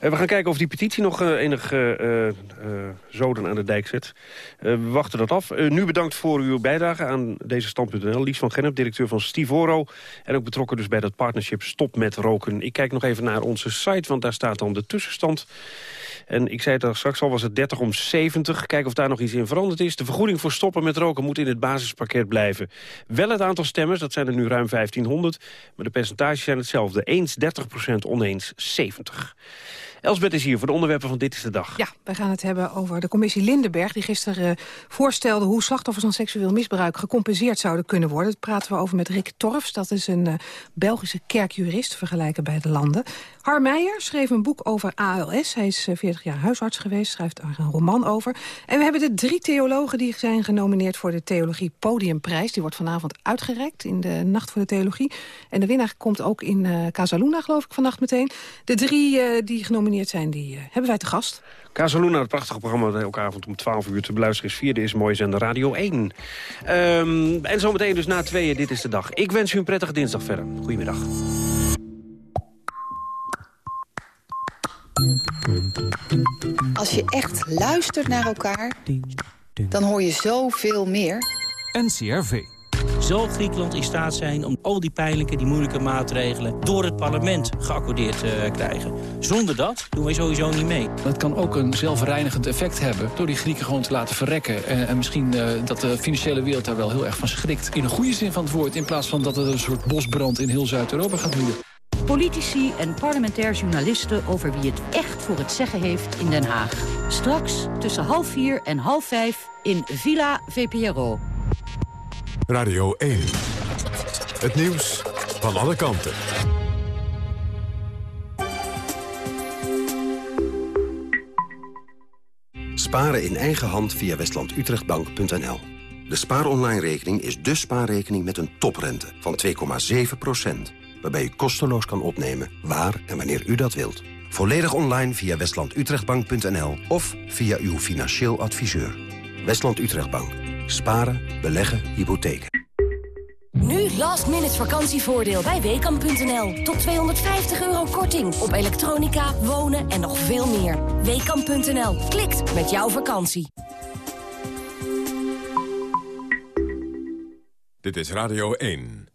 Uh, we gaan kijken of die petitie nog enig zoden aan de dijk zet. we wachten dat af. nu bedankt voor uw bijdrage aan deze stand.nl. Lies van Gennep, directeur van Stivoro. En ook betrokken dus bij dat partnership Stop met Roken. Ik kijk nog even naar onze site, want daar staat dan de tussenstand. En ik zei het al straks al, was het 30 om 70. Kijken of daar nog iets in veranderd is. De vergoeding voor stoppen met roken moet in het basispakket blijven. Wel het aantal stemmers, dat zijn er nu ruim 1500. Maar de percentages zijn hetzelfde. Eens 30% oneens 70. Elsbeth is hier voor de onderwerpen van Dit is de Dag. Ja, wij gaan het hebben over de commissie Lindenberg... die gisteren uh, voorstelde hoe slachtoffers van seksueel misbruik... gecompenseerd zouden kunnen worden. Dat praten we over met Rick Torfs. Dat is een uh, Belgische kerkjurist, vergelijken bij de landen. Har Meijer schreef een boek over ALS. Hij is uh, 40 jaar huisarts geweest, schrijft daar een roman over. En we hebben de drie theologen die zijn genomineerd... voor de Theologie Podiumprijs. Die wordt vanavond uitgereikt in de Nacht voor de Theologie. En de winnaar komt ook in Casaluna, geloof ik, vannacht meteen. De drie die genomineerd zijn, die uh, hebben wij te gast. Casaluna, het prachtige programma dat elke avond om 12 uur te beluisteren is. Vierde is mooi zender Radio 1. Um, en zometeen dus na tweeën, dit is de dag. Ik wens u een prettige dinsdag verder. Goedemiddag. Als je echt luistert naar elkaar, dan hoor je zoveel meer. NCRV. Zal Griekenland in staat zijn om al die pijnlijke, die moeilijke maatregelen... door het parlement geaccordeerd te krijgen? Zonder dat doen wij sowieso niet mee. Dat kan ook een zelfreinigend effect hebben... door die Grieken gewoon te laten verrekken. En, en misschien uh, dat de financiële wereld daar wel heel erg van schrikt. In een goede zin van het woord, in plaats van dat het een soort bosbrand in heel Zuid-Europa gaat worden. Politici en parlementair journalisten over wie het echt voor het zeggen heeft in Den Haag. Straks tussen half vier en half vijf in Villa VPRO. Radio 1. Het nieuws van alle kanten. Sparen in eigen hand via westlandutrechtbank.nl. De spaaronline-rekening is de spaarrekening met een toprente van 2,7% waarbij u kosteloos kan opnemen waar en wanneer u dat wilt. Volledig online via westlandutrechtbank.nl of via uw financieel adviseur. Westland Utrechtbank. Sparen, beleggen, hypotheken. Nu last minute vakantievoordeel bij Weekamp.nl. Tot 250 euro korting op elektronica, wonen en nog veel meer. Weekamp.nl. Klikt met jouw vakantie. Dit is Radio 1.